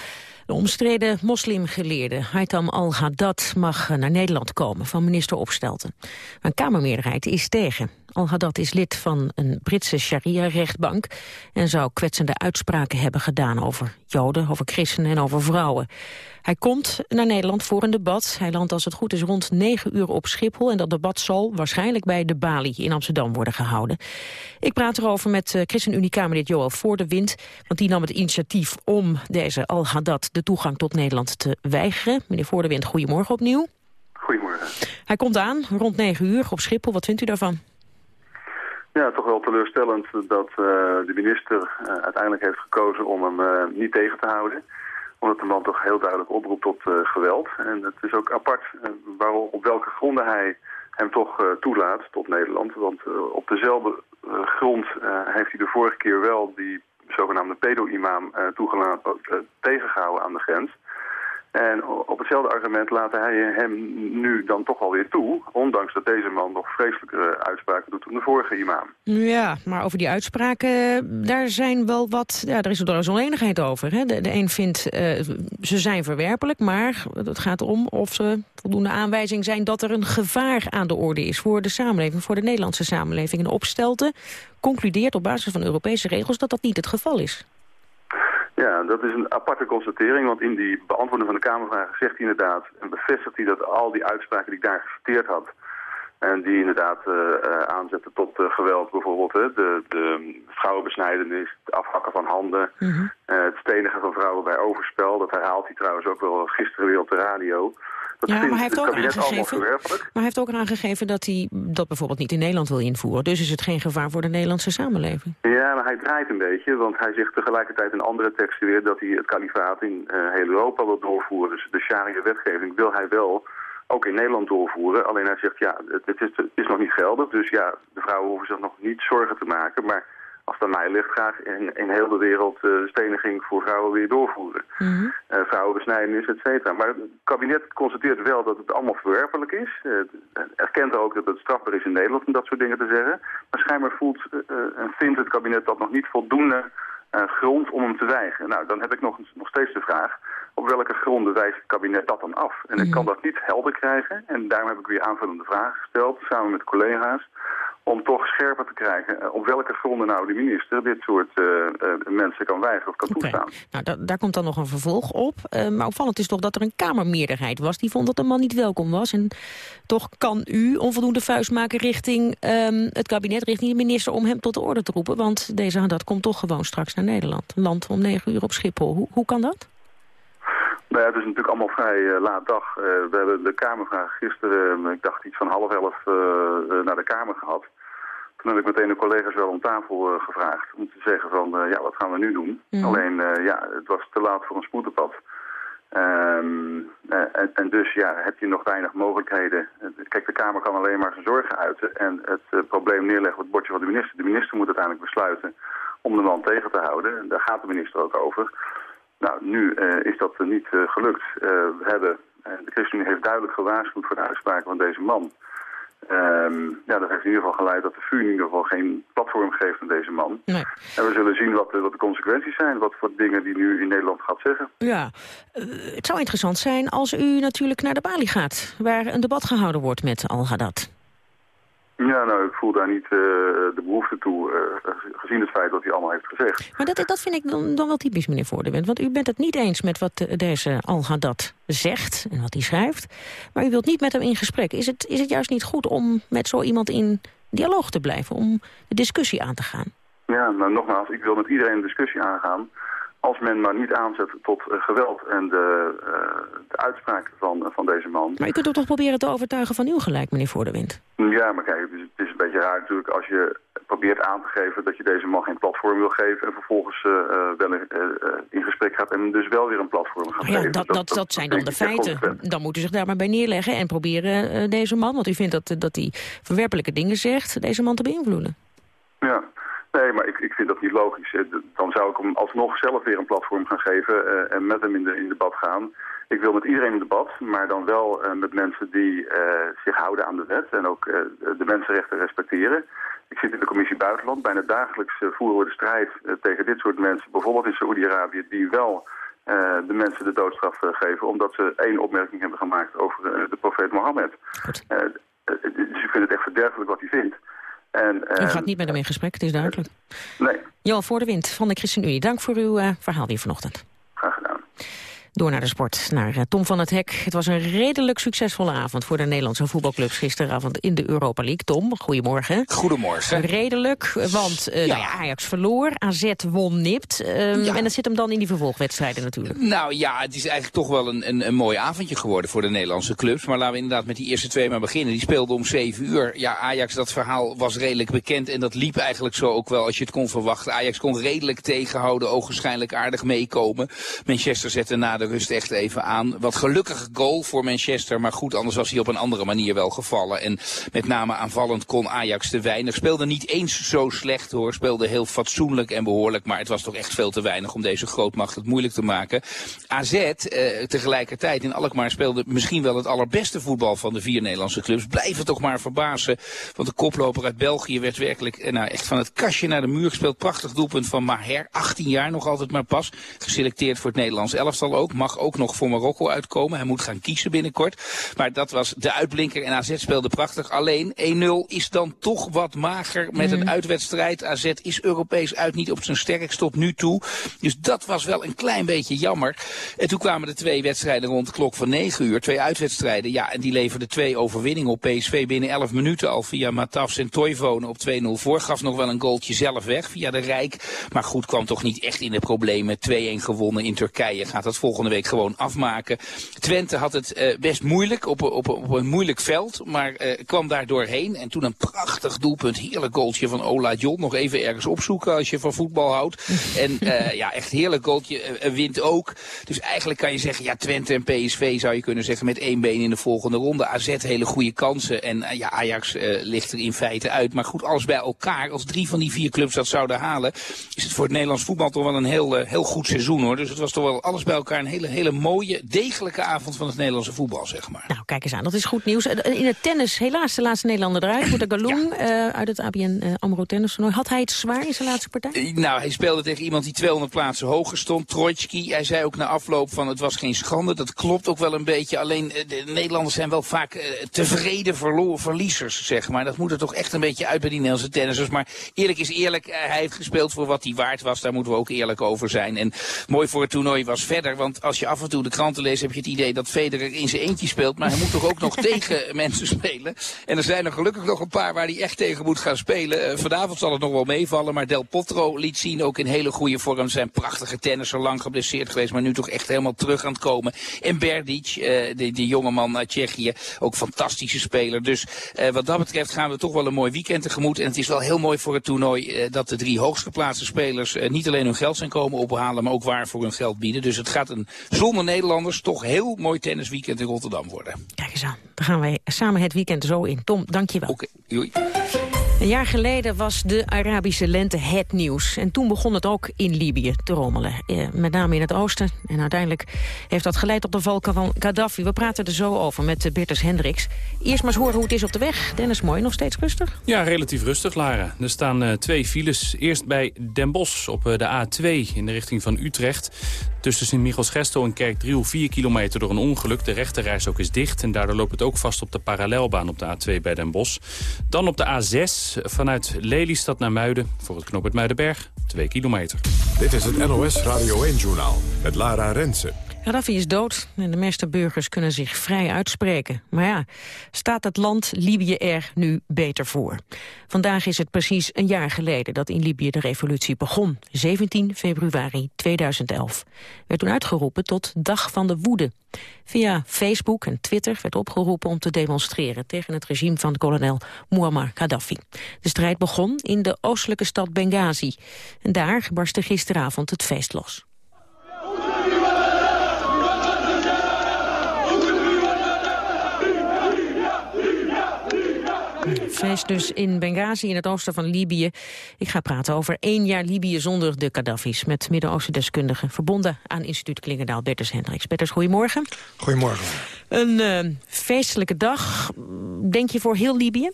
De omstreden moslimgeleerde Haitham al-Haddad mag naar Nederland komen van minister Opstelten. Een Kamermeerderheid is tegen. Al-Haddad is lid van een Britse sharia-rechtbank... en zou kwetsende uitspraken hebben gedaan over joden, over christenen en over vrouwen. Hij komt naar Nederland voor een debat. Hij landt als het goed is rond negen uur op Schiphol... en dat debat zal waarschijnlijk bij de Bali in Amsterdam worden gehouden. Ik praat erover met uh, ChristenUnie-Kamerlid Joël Voordewind... want die nam het initiatief om deze Al-Haddad de toegang tot Nederland te weigeren. Meneer Voordewind, goedemorgen opnieuw. Goedemorgen. Hij komt aan rond negen uur op Schiphol. Wat vindt u daarvan? Ja, toch wel teleurstellend dat uh, de minister uh, uiteindelijk heeft gekozen om hem uh, niet tegen te houden. Omdat de man toch heel duidelijk oproept tot geweld. En het is ook apart waarom, op welke gronden hij hem toch toelaat tot Nederland. Want op dezelfde grond heeft hij de vorige keer wel die zogenaamde pedo-imam toegelaten, tegengehouden aan de grens. En op hetzelfde argument laat hij hem nu dan toch alweer toe. Ondanks dat deze man nog vreselijke uitspraken doet dan de vorige imam. Ja, maar over die uitspraken, daar zijn wel wat... Ja, er is er oneenigheid over. Hè? De, de een vindt, uh, ze zijn verwerpelijk, maar het gaat om of ze voldoende aanwijzing zijn... dat er een gevaar aan de orde is voor de samenleving, voor de Nederlandse samenleving. En Opstelten concludeert op basis van Europese regels dat dat niet het geval is. Ja, dat is een aparte constatering, want in die beantwoording van de Kamervragen zegt hij inderdaad en bevestigt hij dat al die uitspraken die ik daar geciteerd had, en die inderdaad uh, uh, aanzetten tot uh, geweld bijvoorbeeld, hè, de, de vrouwenbesnijdenis, het afhakken van handen, -hmm. het stenigen van vrouwen bij overspel, dat herhaalt hij trouwens ook wel gisteren weer op de radio. Dat ja, maar hij heeft, ook aangegeven, maar hij heeft ook aangegeven dat hij dat bijvoorbeeld niet in Nederland wil invoeren. Dus is het geen gevaar voor de Nederlandse samenleving? Ja, maar hij draait een beetje, want hij zegt tegelijkertijd in andere teksten weer dat hij het kalifaat in uh, heel Europa wil doorvoeren. Dus de sharia-wetgeving wil hij wel ook in Nederland doorvoeren. Alleen hij zegt, ja, het, het, is, het is nog niet geldig, dus ja, de vrouwen hoeven zich nog niet zorgen te maken. Maar als het aan mij ligt, graag in, in heel de wereld uh, steniging voor vrouwen weer doorvoeren. Mm -hmm. uh, vrouwenbesnijdenis, et cetera. Maar het kabinet constateert wel dat het allemaal verwerpelijk is. Het erkent ook dat het strafbaar is in Nederland om dat soort dingen te zeggen. Maar schijnbaar voelt en vindt het kabinet dat nog niet voldoende grond om hem te weigeren. Nou, dan heb ik nog, nog steeds de vraag, op welke gronden wijst het kabinet dat dan af? En ik kan dat niet helder krijgen. En daarom heb ik weer aanvullende vragen gesteld, samen met collega's om toch scherper te krijgen eh, op welke gronden nou de minister dit soort uh, uh, mensen kan weigeren of kan okay. toestaan. Nou, da daar komt dan nog een vervolg op. Uh, maar opvallend is toch dat er een Kamermeerderheid was die vond dat de man niet welkom was. En toch kan u onvoldoende vuist maken richting um, het kabinet, richting de minister om hem tot de orde te roepen. Want deze dat komt toch gewoon straks naar Nederland. Land om negen uur op Schiphol. Hoe, hoe kan dat? Nou ja, het is natuurlijk allemaal vrij uh, laat dag. Uh, we hebben de Kamervraag gisteren, uh, ik dacht iets van half elf, naar de Kamer gehad. Toen heb ik meteen de collega's wel om tafel gevraagd om te zeggen van, ja, wat gaan we nu doen? Mm. Alleen, ja, het was te laat voor een spoeddebat. Um, en, en, dus ja, heb je nog weinig mogelijkheden. Kijk, de Kamer kan alleen maar zijn zorgen uiten en het probleem neerleggen op het bordje van de minister. De minister moet uiteindelijk besluiten om de man tegen te houden. Daar gaat de minister ook over. Nou, nu uh, is dat niet uh, gelukt. Uh, we hebben, de ChristenUnie heeft duidelijk gewaarschuwd voor de uitspraken van deze man. Um, ja, dat heeft in ieder geval geleid dat de VU in ieder geval geen platform geeft aan deze man. Nee. En we zullen zien wat, wat de consequenties zijn, wat voor dingen die nu in Nederland gaat zeggen. Ja, het zou interessant zijn als u natuurlijk naar de Bali gaat, waar een debat gehouden wordt met Al-Haddad. Ja, nou, ik voel daar niet uh, de behoefte toe, uh, gezien het feit wat hij allemaal heeft gezegd. Maar dat, dat vind ik dan, dan wel typisch, meneer Voordewind. Want u bent het niet eens met wat deze Al-Haddad zegt en wat hij schrijft. Maar u wilt niet met hem in gesprek. Is het, is het juist niet goed om met zo iemand in dialoog te blijven, om de discussie aan te gaan? Ja, nou nogmaals, ik wil met iedereen een discussie aangaan als men maar niet aanzet tot uh, geweld en de, uh, de uitspraken van, uh, van deze man. Maar u kunt toch proberen te overtuigen van uw gelijk, meneer Voordewind? Ja, maar kijk, het is, het is een beetje raar natuurlijk als je probeert aan te geven dat je deze man geen platform wil geven... en vervolgens wel in gesprek gaat en dus wel weer een platform gaat ja, geven. Dat, dat, dat, dat zijn dan de feiten. Dan moet u zich daar maar bij neerleggen en proberen deze man... want u vindt dat, dat hij verwerpelijke dingen zegt, deze man te beïnvloeden. Ja, Nee, maar ik, ik vind dat niet logisch. Dan zou ik hem alsnog zelf weer een platform gaan geven uh, en met hem in, de, in debat gaan. Ik wil met iedereen in debat, maar dan wel uh, met mensen die uh, zich houden aan de wet en ook de mensenrechten respecteren. Ik zit in de commissie Buitenland. Bijna dagelijks voeren we de strijd tegen dit soort mensen, bijvoorbeeld in Saoedi-Arabië, die wel de mensen de doodstraf geven, omdat ze één opmerking hebben gemaakt over de profeet Mohammed. dus ik vind het echt verderfelijk wat hij vindt. En, U gaat niet met hem in gesprek, het is duidelijk. Nee. Johan de Wind van de ChristenUnie, dank voor uw uh, verhaal hier vanochtend. Graag gedaan. Door naar de sport, naar uh, Tom van het Hek. Het was een redelijk succesvolle avond voor de Nederlandse voetbalclubs gisteravond in de Europa League. Tom, goedemorgen. Goedemorgen. Redelijk, want uh, ja. Nou ja, Ajax verloor, AZ won nipt. Um, ja. En dat zit hem dan in die vervolgwedstrijden natuurlijk. Nou ja, het is eigenlijk toch wel een, een, een mooi avondje geworden voor de Nederlandse clubs. Maar laten we inderdaad met die eerste twee maar beginnen. Die speelden om zeven uur. Ja, Ajax, dat verhaal was redelijk bekend en dat liep eigenlijk zo ook wel als je het kon verwachten. Ajax kon redelijk tegenhouden, ogenschijnlijk aardig meekomen. Manchester zette na de rust echt even aan. Wat gelukkige goal voor Manchester, maar goed, anders was hij op een andere manier wel gevallen. En met name aanvallend kon Ajax te weinig. Speelde niet eens zo slecht hoor, speelde heel fatsoenlijk en behoorlijk, maar het was toch echt veel te weinig om deze grootmacht het moeilijk te maken. AZ eh, tegelijkertijd in Alkmaar speelde misschien wel het allerbeste voetbal van de vier Nederlandse clubs. Blijven toch maar verbazen, want de koploper uit België werd werkelijk eh, nou, echt van het kastje naar de muur gespeeld. Prachtig doelpunt van Maher, 18 jaar nog altijd maar pas. Geselecteerd voor het Nederlands elftal ook mag ook nog voor Marokko uitkomen. Hij moet gaan kiezen binnenkort. Maar dat was de uitblinker en AZ speelde prachtig. Alleen 1-0 is dan toch wat mager met een uitwedstrijd. AZ is Europees uit niet op zijn sterkst tot nu toe. Dus dat was wel een klein beetje jammer. En toen kwamen de twee wedstrijden rond de klok van 9 uur. Twee uitwedstrijden. Ja, en die leverden twee overwinningen op PSV binnen 11 minuten al via Matafs en Toivonen op 2-0 voor. Gaf nog wel een goaltje zelf weg via de Rijk. Maar goed, kwam toch niet echt in de problemen. 2-1 gewonnen in Turkije. Gaat dat volgende week gewoon afmaken. Twente had het uh, best moeilijk op, op, op, een moeilijk veld, maar uh, kwam daar doorheen. En toen een prachtig doelpunt, heerlijk goaltje van Ola John. Nog even ergens opzoeken als je van voetbal houdt. en uh, ja, echt heerlijk goaltje, wint ook. Dus eigenlijk kan je zeggen, ja, Twente en PSV zou je kunnen zeggen met één been in de volgende ronde. AZ hele goede kansen en ja, Ajax ligt er in feite uit. Maar goed, alles bij elkaar, als drie van die vier clubs dat zouden halen, is het voor het Nederlands voetbal toch wel een heel, heel goed seizoen hoor. Dus het was toch wel alles bij elkaar een hele, hele mooie, degelijke avond van het Nederlandse voetbal, zeg maar. Nou, kijk eens aan, dat is goed nieuws. In het tennis, helaas de laatste Nederlander eruit. Boeta Galung uit het ABN uh, AMRO tennis toernooi. Had hij het zwaar in zijn laatste partij? nou, hij speelde tegen iemand die 200 plaatsen hoger stond, Trojtski. Hij zei ook na afloop van het was geen schande. Dat klopt ook wel een beetje. Alleen de Nederlanders zijn wel vaak tevreden verliezers, zeg maar. Dat moet er toch echt een beetje uit bij die Nederlandse tennissers. Maar eerlijk is eerlijk, hij heeft gespeeld voor wat hij waard was. Daar moeten we ook eerlijk over zijn. En mooi voor het toernooi was verder. Want als je af en toe de kranten leest, heb je het idee dat Federer in zijn eentje speelt. Maar hij moet toch ook nog tegen mensen spelen. En er zijn er gelukkig nog een paar waar hij echt tegen moet gaan spelen. Uh, vanavond zal het nog wel meevallen. Maar Del Potro liet zien ook in hele goede vorm. Zijn prachtige tennisser, lang geblesseerd geweest. Maar nu toch echt helemaal terug aan het komen. En Berdic, uh, die, die jongeman uit Tsjechië, ook fantastische speler. Dus uh, wat dat betreft gaan we toch wel een mooi weekend tegemoet. En het is wel heel mooi voor het toernooi dat de drie hoogst geplaatste spelers niet alleen hun geld zijn komen ophalen, maar ook waar voor hun geld bieden. Dus het gaat een zonder Nederlanders toch heel mooi tennisweekend in Rotterdam worden. Kijk eens aan. Dan gaan wij samen het weekend zo in. Tom, dank je wel. Oké, okay, Een jaar geleden was de Arabische lente het nieuws. En toen begon het ook in Libië te rommelen. Eh, met name in het oosten. En uiteindelijk heeft dat geleid tot de val van Gaddafi. We praten er zo over met Bertus Hendricks. Eerst maar eens horen hoe het is op de weg. Dennis Mooi, nog steeds rustig? Ja, relatief rustig, Lara. Er staan uh, twee files. Eerst bij Den Bosch op uh, de A2 in de richting van Utrecht. Tussen Sint-Michels-Gestel en Kerkdriel 4 kilometer door een ongeluk. De rechterreis ook is dicht en daardoor loopt het ook vast op de parallelbaan op de A2 bij Den Bosch. Dan op de A6 vanuit Lelystad naar Muiden voor het knooppunt Muidenberg 2 kilometer. Dit is het NOS Radio 1-journaal met Lara Rensen. Gaddafi is dood en de meeste burgers kunnen zich vrij uitspreken. Maar ja, staat het land Libië er nu beter voor? Vandaag is het precies een jaar geleden dat in Libië de revolutie begon. 17 februari 2011. Werd toen uitgeroepen tot Dag van de Woede. Via Facebook en Twitter werd opgeroepen om te demonstreren... tegen het regime van kolonel Muammar Gaddafi. De strijd begon in de oostelijke stad Benghazi. En daar barstte gisteravond het feest los. Feest dus in Benghazi in het oosten van Libië. Ik ga praten over één jaar Libië zonder de Gaddafi's... met Midden-Oosten deskundigen verbonden aan instituut Klingendaal. Bertus Hendricks. Bertus, goedemorgen. Goedemorgen. Een uh, feestelijke dag, denk je, voor heel Libië?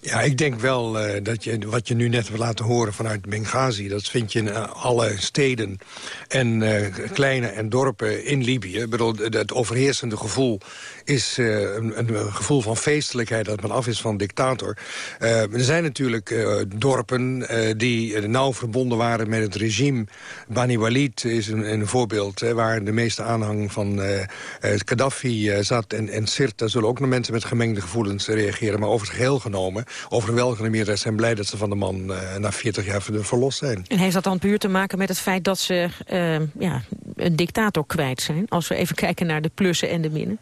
Ja, ik denk wel uh, dat je, wat je nu net hebt laten horen vanuit Benghazi... dat vind je in uh, alle steden en uh, kleine en dorpen in Libië. Ik bedoel, het overheersende gevoel is een, een, gevoel van feestelijkheid... dat men af is van dictator. er zijn natuurlijk dorpen die nauw verbonden waren met het regime. Bani Walid is een, een voorbeeld waar de meeste aanhang van Gaddafi zat. En, en Sirte zullen ook nog mensen met gemengde gevoelens reageren. Maar over het geheel genomen overweldigende meerderheid zijn blij dat ze van de man na 40 jaar verlost zijn. En heeft dat dan puur te maken met het feit dat ze ja, een dictator kwijt zijn? Als we even kijken naar de plussen en de minnen.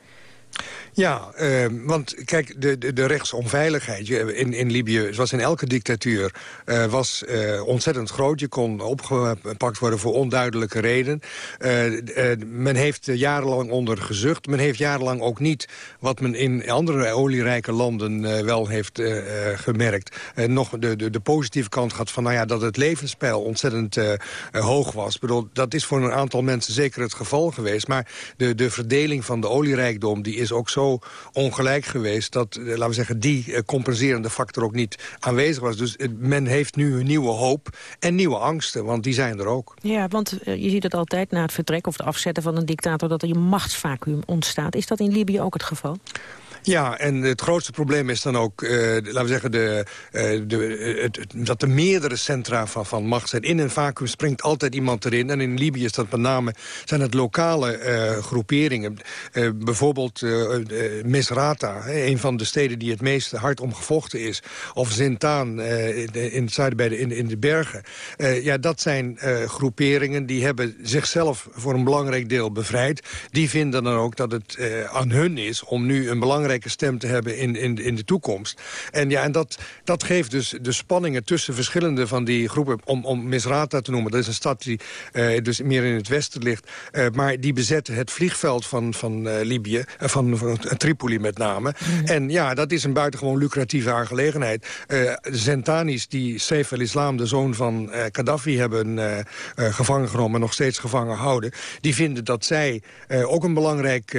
Ja, uh, want kijk, de, de, de rechtsonveiligheid in, in Libië, zoals in elke dictatuur, uh, was uh, ontzettend groot. Je kon opgepakt worden voor onduidelijke reden. men heeft jarenlang onder gezucht. Men heeft jarenlang ook niet, wat men in andere olierijke landen wel heeft gemerkt, nog de, de, de, positieve kant gehad van nou ja, dat het levenspeil ontzettend hoog was. Dat is voor een aantal mensen zeker het geval geweest. Maar de, de verdeling van de olierijkdom die is ook zo ongelijk geweest... dat, eh, laten we zeggen, die eh, compenserende factor ook niet aanwezig was. Dus eh, men heeft nu een nieuwe hoop en nieuwe angsten, want die zijn er ook. Ja, want je ziet het altijd na het vertrek of het afzetten van een dictator... dat er een machtsvacuum ontstaat. Is dat in Libië ook het geval? Ja, en het grootste probleem is dan ook, uh, laten we zeggen, de, uh, de, het, dat er meerdere centra van, van macht zijn. In een vacuüm springt altijd iemand erin. En in Libië is dat met name, zijn het lokale groeperingen. bijvoorbeeld Misrata, een van de steden die het meest hard omgevochten is. Of Zintaan in, in het zuiden bij de, in, in de bergen. ja, dat zijn groeperingen die hebben zichzelf voor een belangrijk deel bevrijd. Die vinden dan ook dat het aan hun is om nu een belangrijk belangrijke stem te hebben in, in, in de toekomst. En, ja, en dat, dat geeft dus de spanningen tussen verschillende van die groepen... om, om Misrata te noemen, dat is een stad die uh, dus meer in het westen ligt... Uh, maar die bezetten het vliegveld van, van uh, Libië, van, van Tripoli met name. Mm. En ja, dat is een buitengewoon lucratieve aangelegenheid. de Zentanis, die Saif el-Islam, de zoon van Gaddafi... hebben gevangen genomen en nog steeds gevangen houden... die vinden dat zij ook een belangrijk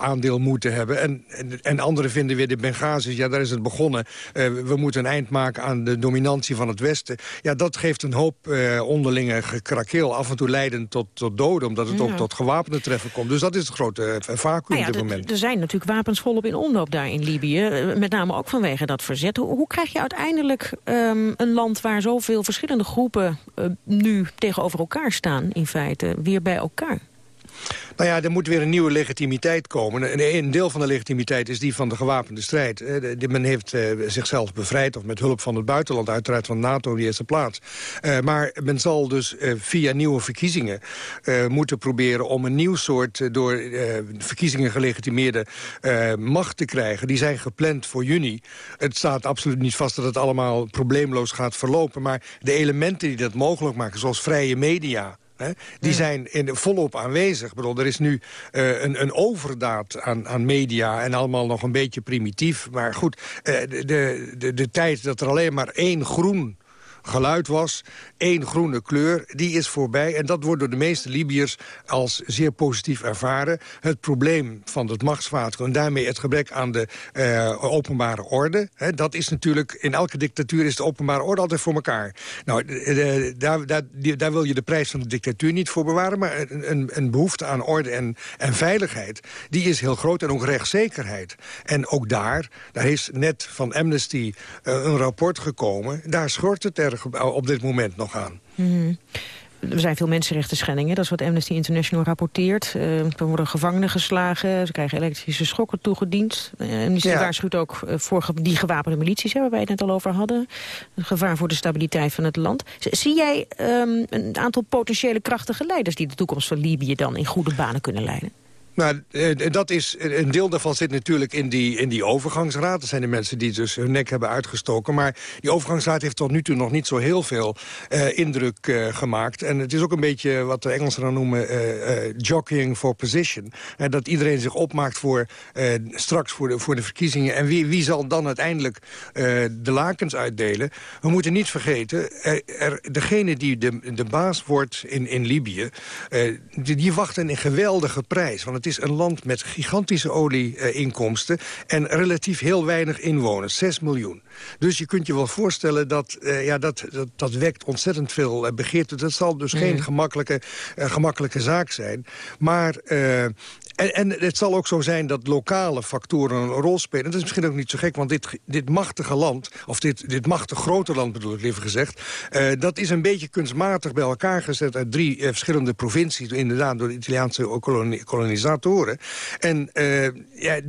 aandeel moeten hebben. En, en, en anderen vinden weer de Benghazis, ja, daar is het begonnen. we moeten een eind maken aan de dominantie van het Westen. Ja, dat geeft een hoop uh, onderlinge gekrakeel. Af en toe leidend tot, tot doden, omdat het ja. ook tot gewapende treffen komt. Dus dat is het grote uh, vacuüm nou ja, op dit moment. Er zijn natuurlijk wapens volop in omloop daar in Libië. Met name ook vanwege dat verzet. Hoe, hoe krijg je uiteindelijk um, een land waar zoveel verschillende groepen... nu tegenover elkaar staan, in feite, weer bij elkaar? Nou ja, er moet weer een nieuwe legitimiteit komen. Een deel van de legitimiteit is die van de gewapende strijd. Men heeft zichzelf bevrijd, of met hulp van het buitenland... uiteraard van NATO in de eerste plaats. Maar men zal dus via nieuwe verkiezingen moeten proberen... om een nieuw soort door verkiezingen gelegitimeerde macht te krijgen. Die zijn gepland voor juni. Het staat absoluut niet vast dat het allemaal probleemloos gaat verlopen. Maar de elementen die dat mogelijk maken, zoals vrije media... Hè, die zijn in, volop aanwezig. Ik bedoel, er is nu uh, een, een overdaad aan, aan media en allemaal nog een beetje primitief. Maar goed, uh, de, de, de tijd dat er alleen maar één groen geluid was. één groene kleur, die is voorbij. En dat wordt door de meeste Libiërs als zeer positief ervaren. Het probleem van het machtsvacuum en daarmee het gebrek aan de uh, openbare orde. Hè, dat is natuurlijk, in elke dictatuur is de openbare orde altijd voor elkaar. Nou, de, daar, daar, daar wil je de prijs van de dictatuur niet voor bewaren... maar een, een behoefte aan orde en, en veiligheid, die is heel groot. En ook rechtszekerheid. En ook daar, daar is net van Amnesty een rapport gekomen... daar schort het er op dit moment nog aan. Mm. Er zijn veel mensenrechten schendingen, dat is wat Amnesty International rapporteert. Uh, er worden gevangenen geslagen, ze krijgen elektrische schokken toegediend. Uh, Amnesty ja. waarschuwt ook uh, voor die gewapende milities, hè, waar wij het net al over hadden. Een gevaar voor de stabiliteit van het land. Zie jij um, een aantal potentiële krachtige leiders... die de toekomst van Libië dan in goede banen kunnen leiden? Nou, dat is, een deel daarvan zit natuurlijk in die, in die overgangsraad. Dat zijn de mensen die dus hun nek hebben uitgestoken. Maar die overgangsraad heeft tot nu toe nog niet zo heel veel uh, indruk gemaakt. En het is ook een beetje wat de Engelsen dan noemen uh, jockeying for position. dat iedereen zich opmaakt voor straks voor de, voor de verkiezingen. En wie, wie zal dan uiteindelijk de lakens uitdelen? We moeten niet vergeten, er, degene die de, de baas wordt in, in Libië... die, die wacht een geweldige prijs. Het is een land met gigantische olieinkomsten... en relatief heel weinig inwoners, 6 miljoen. Dus je kunt je wel voorstellen dat uh, ja, dat, dat, dat wekt ontzettend veel uh, begeerte. Dat zal dus nee. geen gemakkelijke, uh, gemakkelijke zaak zijn. Maar en, en, het zal ook zo zijn dat lokale factoren een rol spelen. Dat is misschien ook niet zo gek, want dit, dit machtige land... of dit, dit machtig grote land bedoel ik liever gezegd... Uh, dat is een beetje kunstmatig bij elkaar gezet... uit drie uh, verschillende provincies, inderdaad door de Italiaanse koloni kolonisatoren. En uh, ja,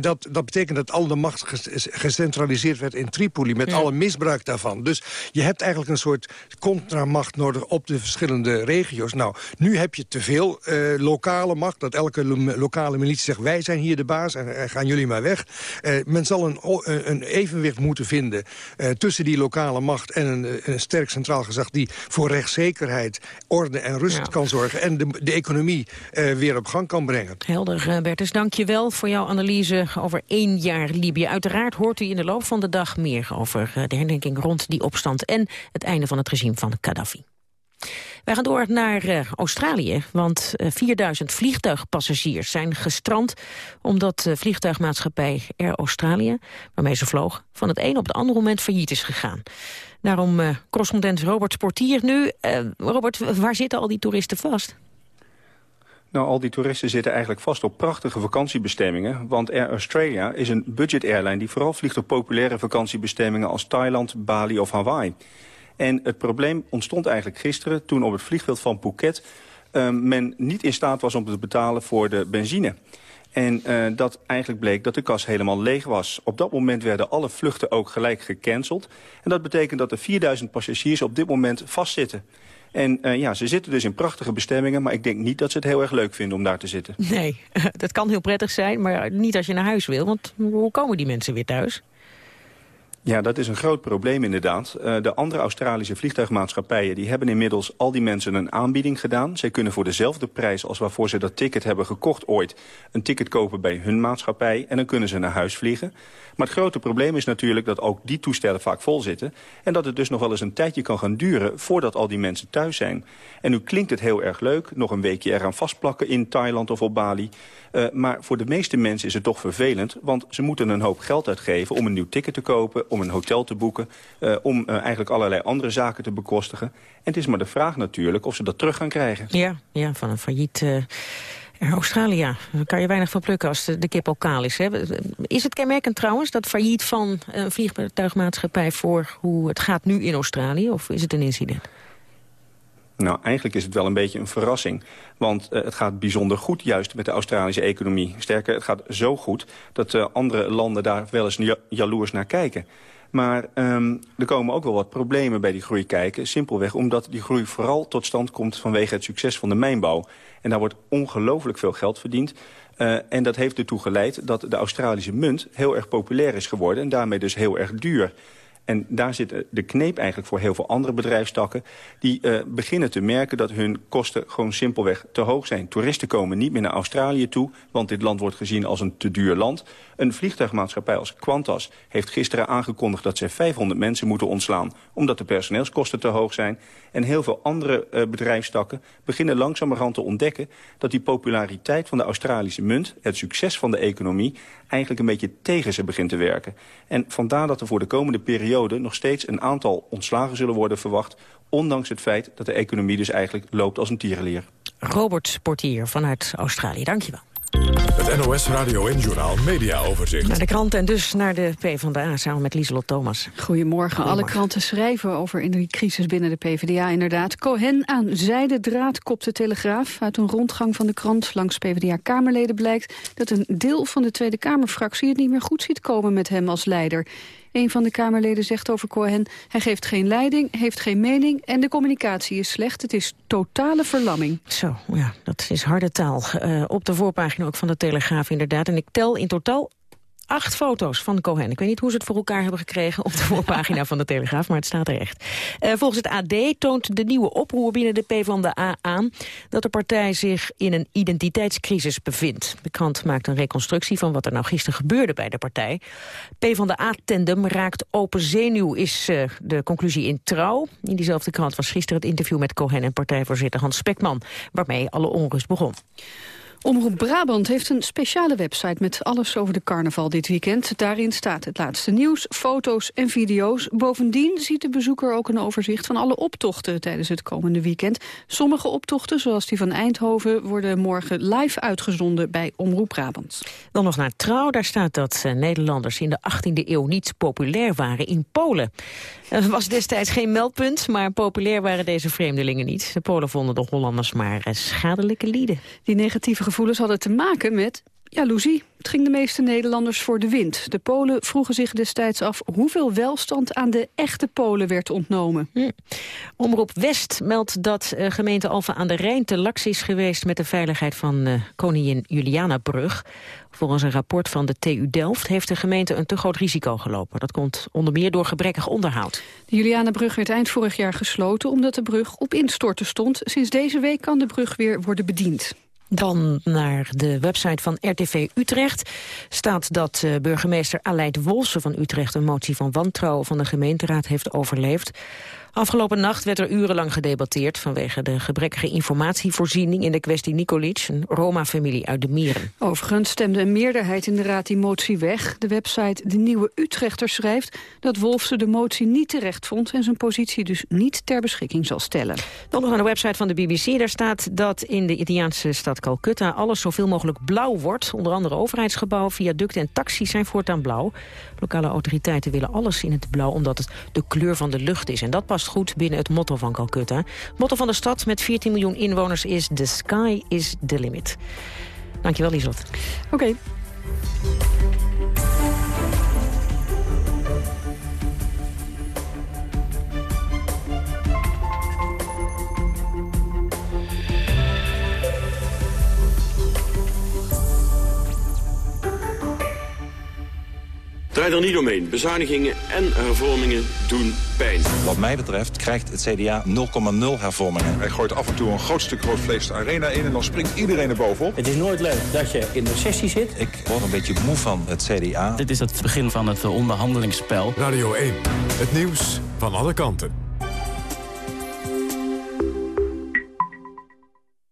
dat, dat betekent dat al de macht gecentraliseerd werd in Tripoli... met ja. alle misbruik daarvan. Dus je hebt eigenlijk een soort contramacht nodig op de verschillende regio's. Nou, nu heb je te veel lokale macht, dat elke lokale militie zegt... wij zijn hier de baas en gaan jullie maar weg. Uh, men zal een, een, evenwicht moeten vinden uh, tussen die lokale macht... en een, een, sterk centraal gezag die voor rechtszekerheid, orde en rust ja. kan zorgen... en de, de economie uh, weer op gang kan brengen. Helder, Bertus. Dank je wel voor jouw analyse over één jaar Libië. Uiteraard hoort u in de loop van de dag meer over de herdenking rond die opstand... en het einde van het regime van Gaddafi. Wij gaan door naar uh, Australië, want uh, 4000 vliegtuigpassagiers zijn gestrand... omdat de vliegtuigmaatschappij Air Australia, waarmee ze vloog... van het een op het andere moment failliet is gegaan. Daarom uh, correspondent Robert Sportier nu. Robert, waar zitten al die toeristen vast? Nou, al die toeristen zitten eigenlijk vast op prachtige vakantiebestemmingen. Want Air Australia is een budget airline die vooral vliegt op populaire vakantiebestemmingen als Thailand, Bali of Hawaii. En het probleem ontstond eigenlijk gisteren toen op het vliegveld van Phuket... Uh, men niet in staat was om te betalen voor de benzine. En uh, dat eigenlijk bleek dat de kas helemaal leeg was. Op dat moment werden alle vluchten ook gelijk gecanceld. En dat betekent dat er 4000 passagiers op dit moment vastzitten. En uh, ja, ze zitten dus in prachtige bestemmingen... maar ik denk niet dat ze het heel erg leuk vinden om daar te zitten. Nee, dat kan heel prettig zijn, maar niet als je naar huis wil. Want hoe komen die mensen weer thuis? Ja, dat is een groot probleem inderdaad. Uh, de andere Australische vliegtuigmaatschappijen... die hebben inmiddels al die mensen een aanbieding gedaan. Zij kunnen voor dezelfde prijs als waarvoor ze dat ticket hebben gekocht ooit... een ticket kopen bij hun maatschappij en dan kunnen ze naar huis vliegen. Maar het grote probleem is natuurlijk dat ook die toestellen vaak vol zitten... en dat het dus nog wel eens een tijdje kan gaan duren voordat al die mensen thuis zijn. En nu klinkt het heel erg leuk, nog een weekje eraan vastplakken in Thailand of op Bali... Uh, maar voor de meeste mensen is het toch vervelend... want ze moeten een hoop geld uitgeven om een nieuw ticket te kopen... om een hotel te boeken, uh, om uh, eigenlijk allerlei andere zaken te bekostigen. En het is maar de vraag natuurlijk of ze dat terug gaan krijgen. Ja, ja van een failliet... Australië, daar kan je weinig van plukken als de kip al kaal is. Hè. Is het kenmerkend trouwens, dat failliet van een vliegtuigmaatschappij... voor hoe het gaat nu in Australië, of is het een incident? Nou, eigenlijk is het wel een beetje een verrassing. Want uh, het gaat bijzonder goed juist met de Australische economie. Sterker, het gaat zo goed dat uh, andere landen daar wel eens ja jaloers naar kijken. Maar um, er komen ook wel wat problemen bij die groei kijken. Simpelweg omdat die groei vooral tot stand komt vanwege het succes van de mijnbouw. En daar wordt ongelooflijk veel geld verdiend. Uh, en dat heeft ertoe geleid dat de Australische munt heel erg populair is geworden... en daarmee dus heel erg duur. En daar zit de kneep eigenlijk voor heel veel andere bedrijfstakken... die uh, beginnen te merken dat hun kosten gewoon simpelweg te hoog zijn. Toeristen komen niet meer naar Australië toe, want dit land wordt gezien als een te duur land. Een vliegtuigmaatschappij als Qantas heeft gisteren aangekondigd... dat ze 500 mensen moeten ontslaan, omdat de personeelskosten te hoog zijn. En heel veel andere uh, bedrijfstakken beginnen langzamerhand te ontdekken... dat die populariteit van de Australische munt, het succes van de economie... eigenlijk een beetje tegen ze begint te werken. En vandaar dat er voor de komende periode nog steeds een aantal ontslagen zullen worden verwacht... ondanks het feit dat de economie dus eigenlijk loopt als een tierenlier. Robert Portier vanuit Australië, dankjewel. Het NOS Radio en Journaal Media Overzicht. Naar de kranten en dus naar de PvdA samen met Lieselot Thomas. Goedemorgen. Alle kranten schrijven over de crisis binnen de PvdA inderdaad. Cohen aan zijdedraad kopt de Telegraaf. Uit een rondgang van de krant langs PvdA-Kamerleden blijkt... dat een deel van de Tweede Kamerfractie het niet meer goed ziet komen met hem als leider. Een van de Kamerleden zegt over Cohen... hij geeft geen leiding, heeft geen mening en de communicatie is slecht. Het is totale verlamming. Zo, ja, dat is harde taal. Uh, op de voorpagina ook van de Telegraaf inderdaad. En ik tel in totaal acht foto's van Cohen. Ik weet niet hoe ze het voor elkaar hebben gekregen op de voorpagina van de Telegraaf, maar het staat er echt. Uh, volgens het AD toont de nieuwe oproer binnen de PvdA aan dat de partij zich in een identiteitscrisis bevindt. De krant maakt een reconstructie van wat er nou gisteren gebeurde bij de partij. PvdA-tandem raakt open zenuw, is uh, de conclusie in Trouw. In diezelfde krant was gisteren het interview met Cohen en partijvoorzitter Hans Spekman, waarmee alle onrust begon. Omroep Brabant heeft een speciale website met alles over de carnaval dit weekend. Daarin staat het laatste nieuws, foto's en video's. Bovendien ziet de bezoeker ook een overzicht van alle optochten tijdens het komende weekend. Sommige optochten, zoals die van Eindhoven, worden morgen live uitgezonden bij Omroep Brabant. Dan nog naar Trouw, daar staat dat uh, Nederlanders in de 18e eeuw niet populair waren in Polen. Er was destijds geen meldpunt, maar populair waren deze vreemdelingen niet. De Polen vonden de Hollanders maar uh, schadelijke lieden. Die negatieve gevoelens hadden te maken met jaloezie. Het ging de meeste Nederlanders voor de wind. De Polen vroegen zich destijds af hoeveel welstand aan de echte Polen werd ontnomen. Hm. Omroep West meldt dat uh, gemeente Alphen aan de Rijn te laks is geweest met de veiligheid van uh, koningin Juliana-brug. Volgens een rapport van de TU Delft heeft de gemeente een te groot risico gelopen. Dat komt onder meer door gebrekkig onderhoud. De Juliana-brug werd eind vorig jaar gesloten omdat de brug op instorten stond. Sinds deze week kan de brug weer worden bediend. Dan naar de website van RTV Utrecht staat dat uh, burgemeester Aleid Wolse van Utrecht een motie van wantrouwen van de gemeenteraad heeft overleefd. Afgelopen nacht werd er urenlang gedebatteerd vanwege de gebrekkige informatievoorziening in de kwestie Nikolic, een Roma-familie uit de Mieren. Overigens stemde een meerderheid in de raad die motie weg. De website De Nieuwe Utrechter schrijft dat Wolfse de motie niet terecht vond en zijn positie dus niet ter beschikking zal stellen. Dan nog aan de website van de BBC, daar staat dat in de Italiaanse stad Calcutta alles zoveel mogelijk blauw wordt. Onder andere overheidsgebouwen, viaducten en taxis zijn voortaan blauw. Lokale autoriteiten willen alles in het blauw omdat het de kleur van de lucht is. En dat past goed binnen het motto van Calcutta. Motto van de stad met 14 miljoen inwoners is... The sky is the limit. Dankjewel, Lieslot. Oké. Draai er niet omheen. Bezuinigingen en hervormingen doen pijn. Wat mij betreft krijgt het CDA 0,0 hervormingen. Hij gooit af en toe een groot stuk rood vlees de arena in... en dan springt iedereen er bovenop. Het is nooit leuk dat je in de sessie zit. Ik word een beetje moe van het CDA. Dit is het begin van het onderhandelingsspel. Radio 1, het nieuws van alle kanten.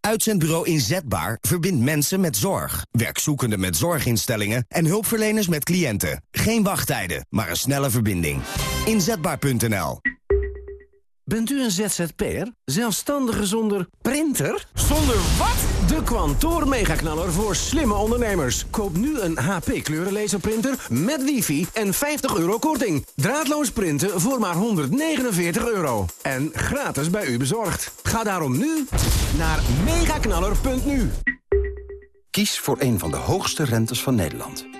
Uitzendbureau Inzetbaar verbindt mensen met zorg. Werkzoekenden met zorginstellingen en hulpverleners met cliënten. Geen wachttijden, maar een snelle verbinding. Inzetbaar.nl Bent u een ZZP'er? Zelfstandige zonder printer? Zonder wat? De Kwantoor Megaknaller voor slimme ondernemers. Koop nu een HP kleurenlaserprinter met wifi en 50 euro korting. Draadloos printen voor maar 149 euro. En gratis bij u bezorgd. Ga daarom nu naar megaknaller.nu. Kies voor een van de hoogste rentes van Nederland.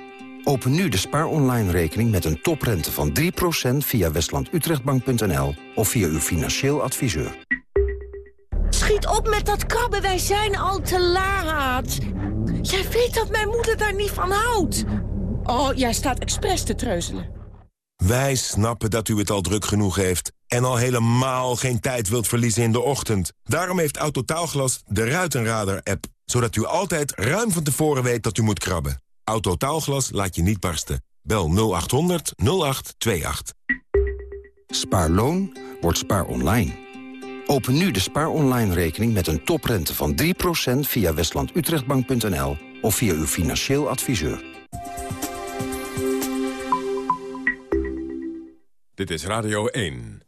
Open nu de Spaar Online rekening met een toprente van 3% via westlandutrechtbank.nl of via uw financieel adviseur. Schiet op met dat krabben, wij zijn al te laat. Jij weet dat mijn moeder daar niet van houdt. Oh, jij staat expres te treuzelen. Wij snappen dat u het al druk genoeg heeft... en al helemaal geen tijd wilt verliezen in de ochtend. Daarom heeft Autotaalglas de Ruitenradar-app... zodat u altijd ruim van tevoren weet dat u moet krabben. Autotaalglas laat je niet barsten. Bel 0800 0828. Spaarloon wordt spaar online. Open nu de spaar online rekening met een toprente van 3% via westlandutrechtbank.nl of via uw financieel adviseur. Dit is Radio 1.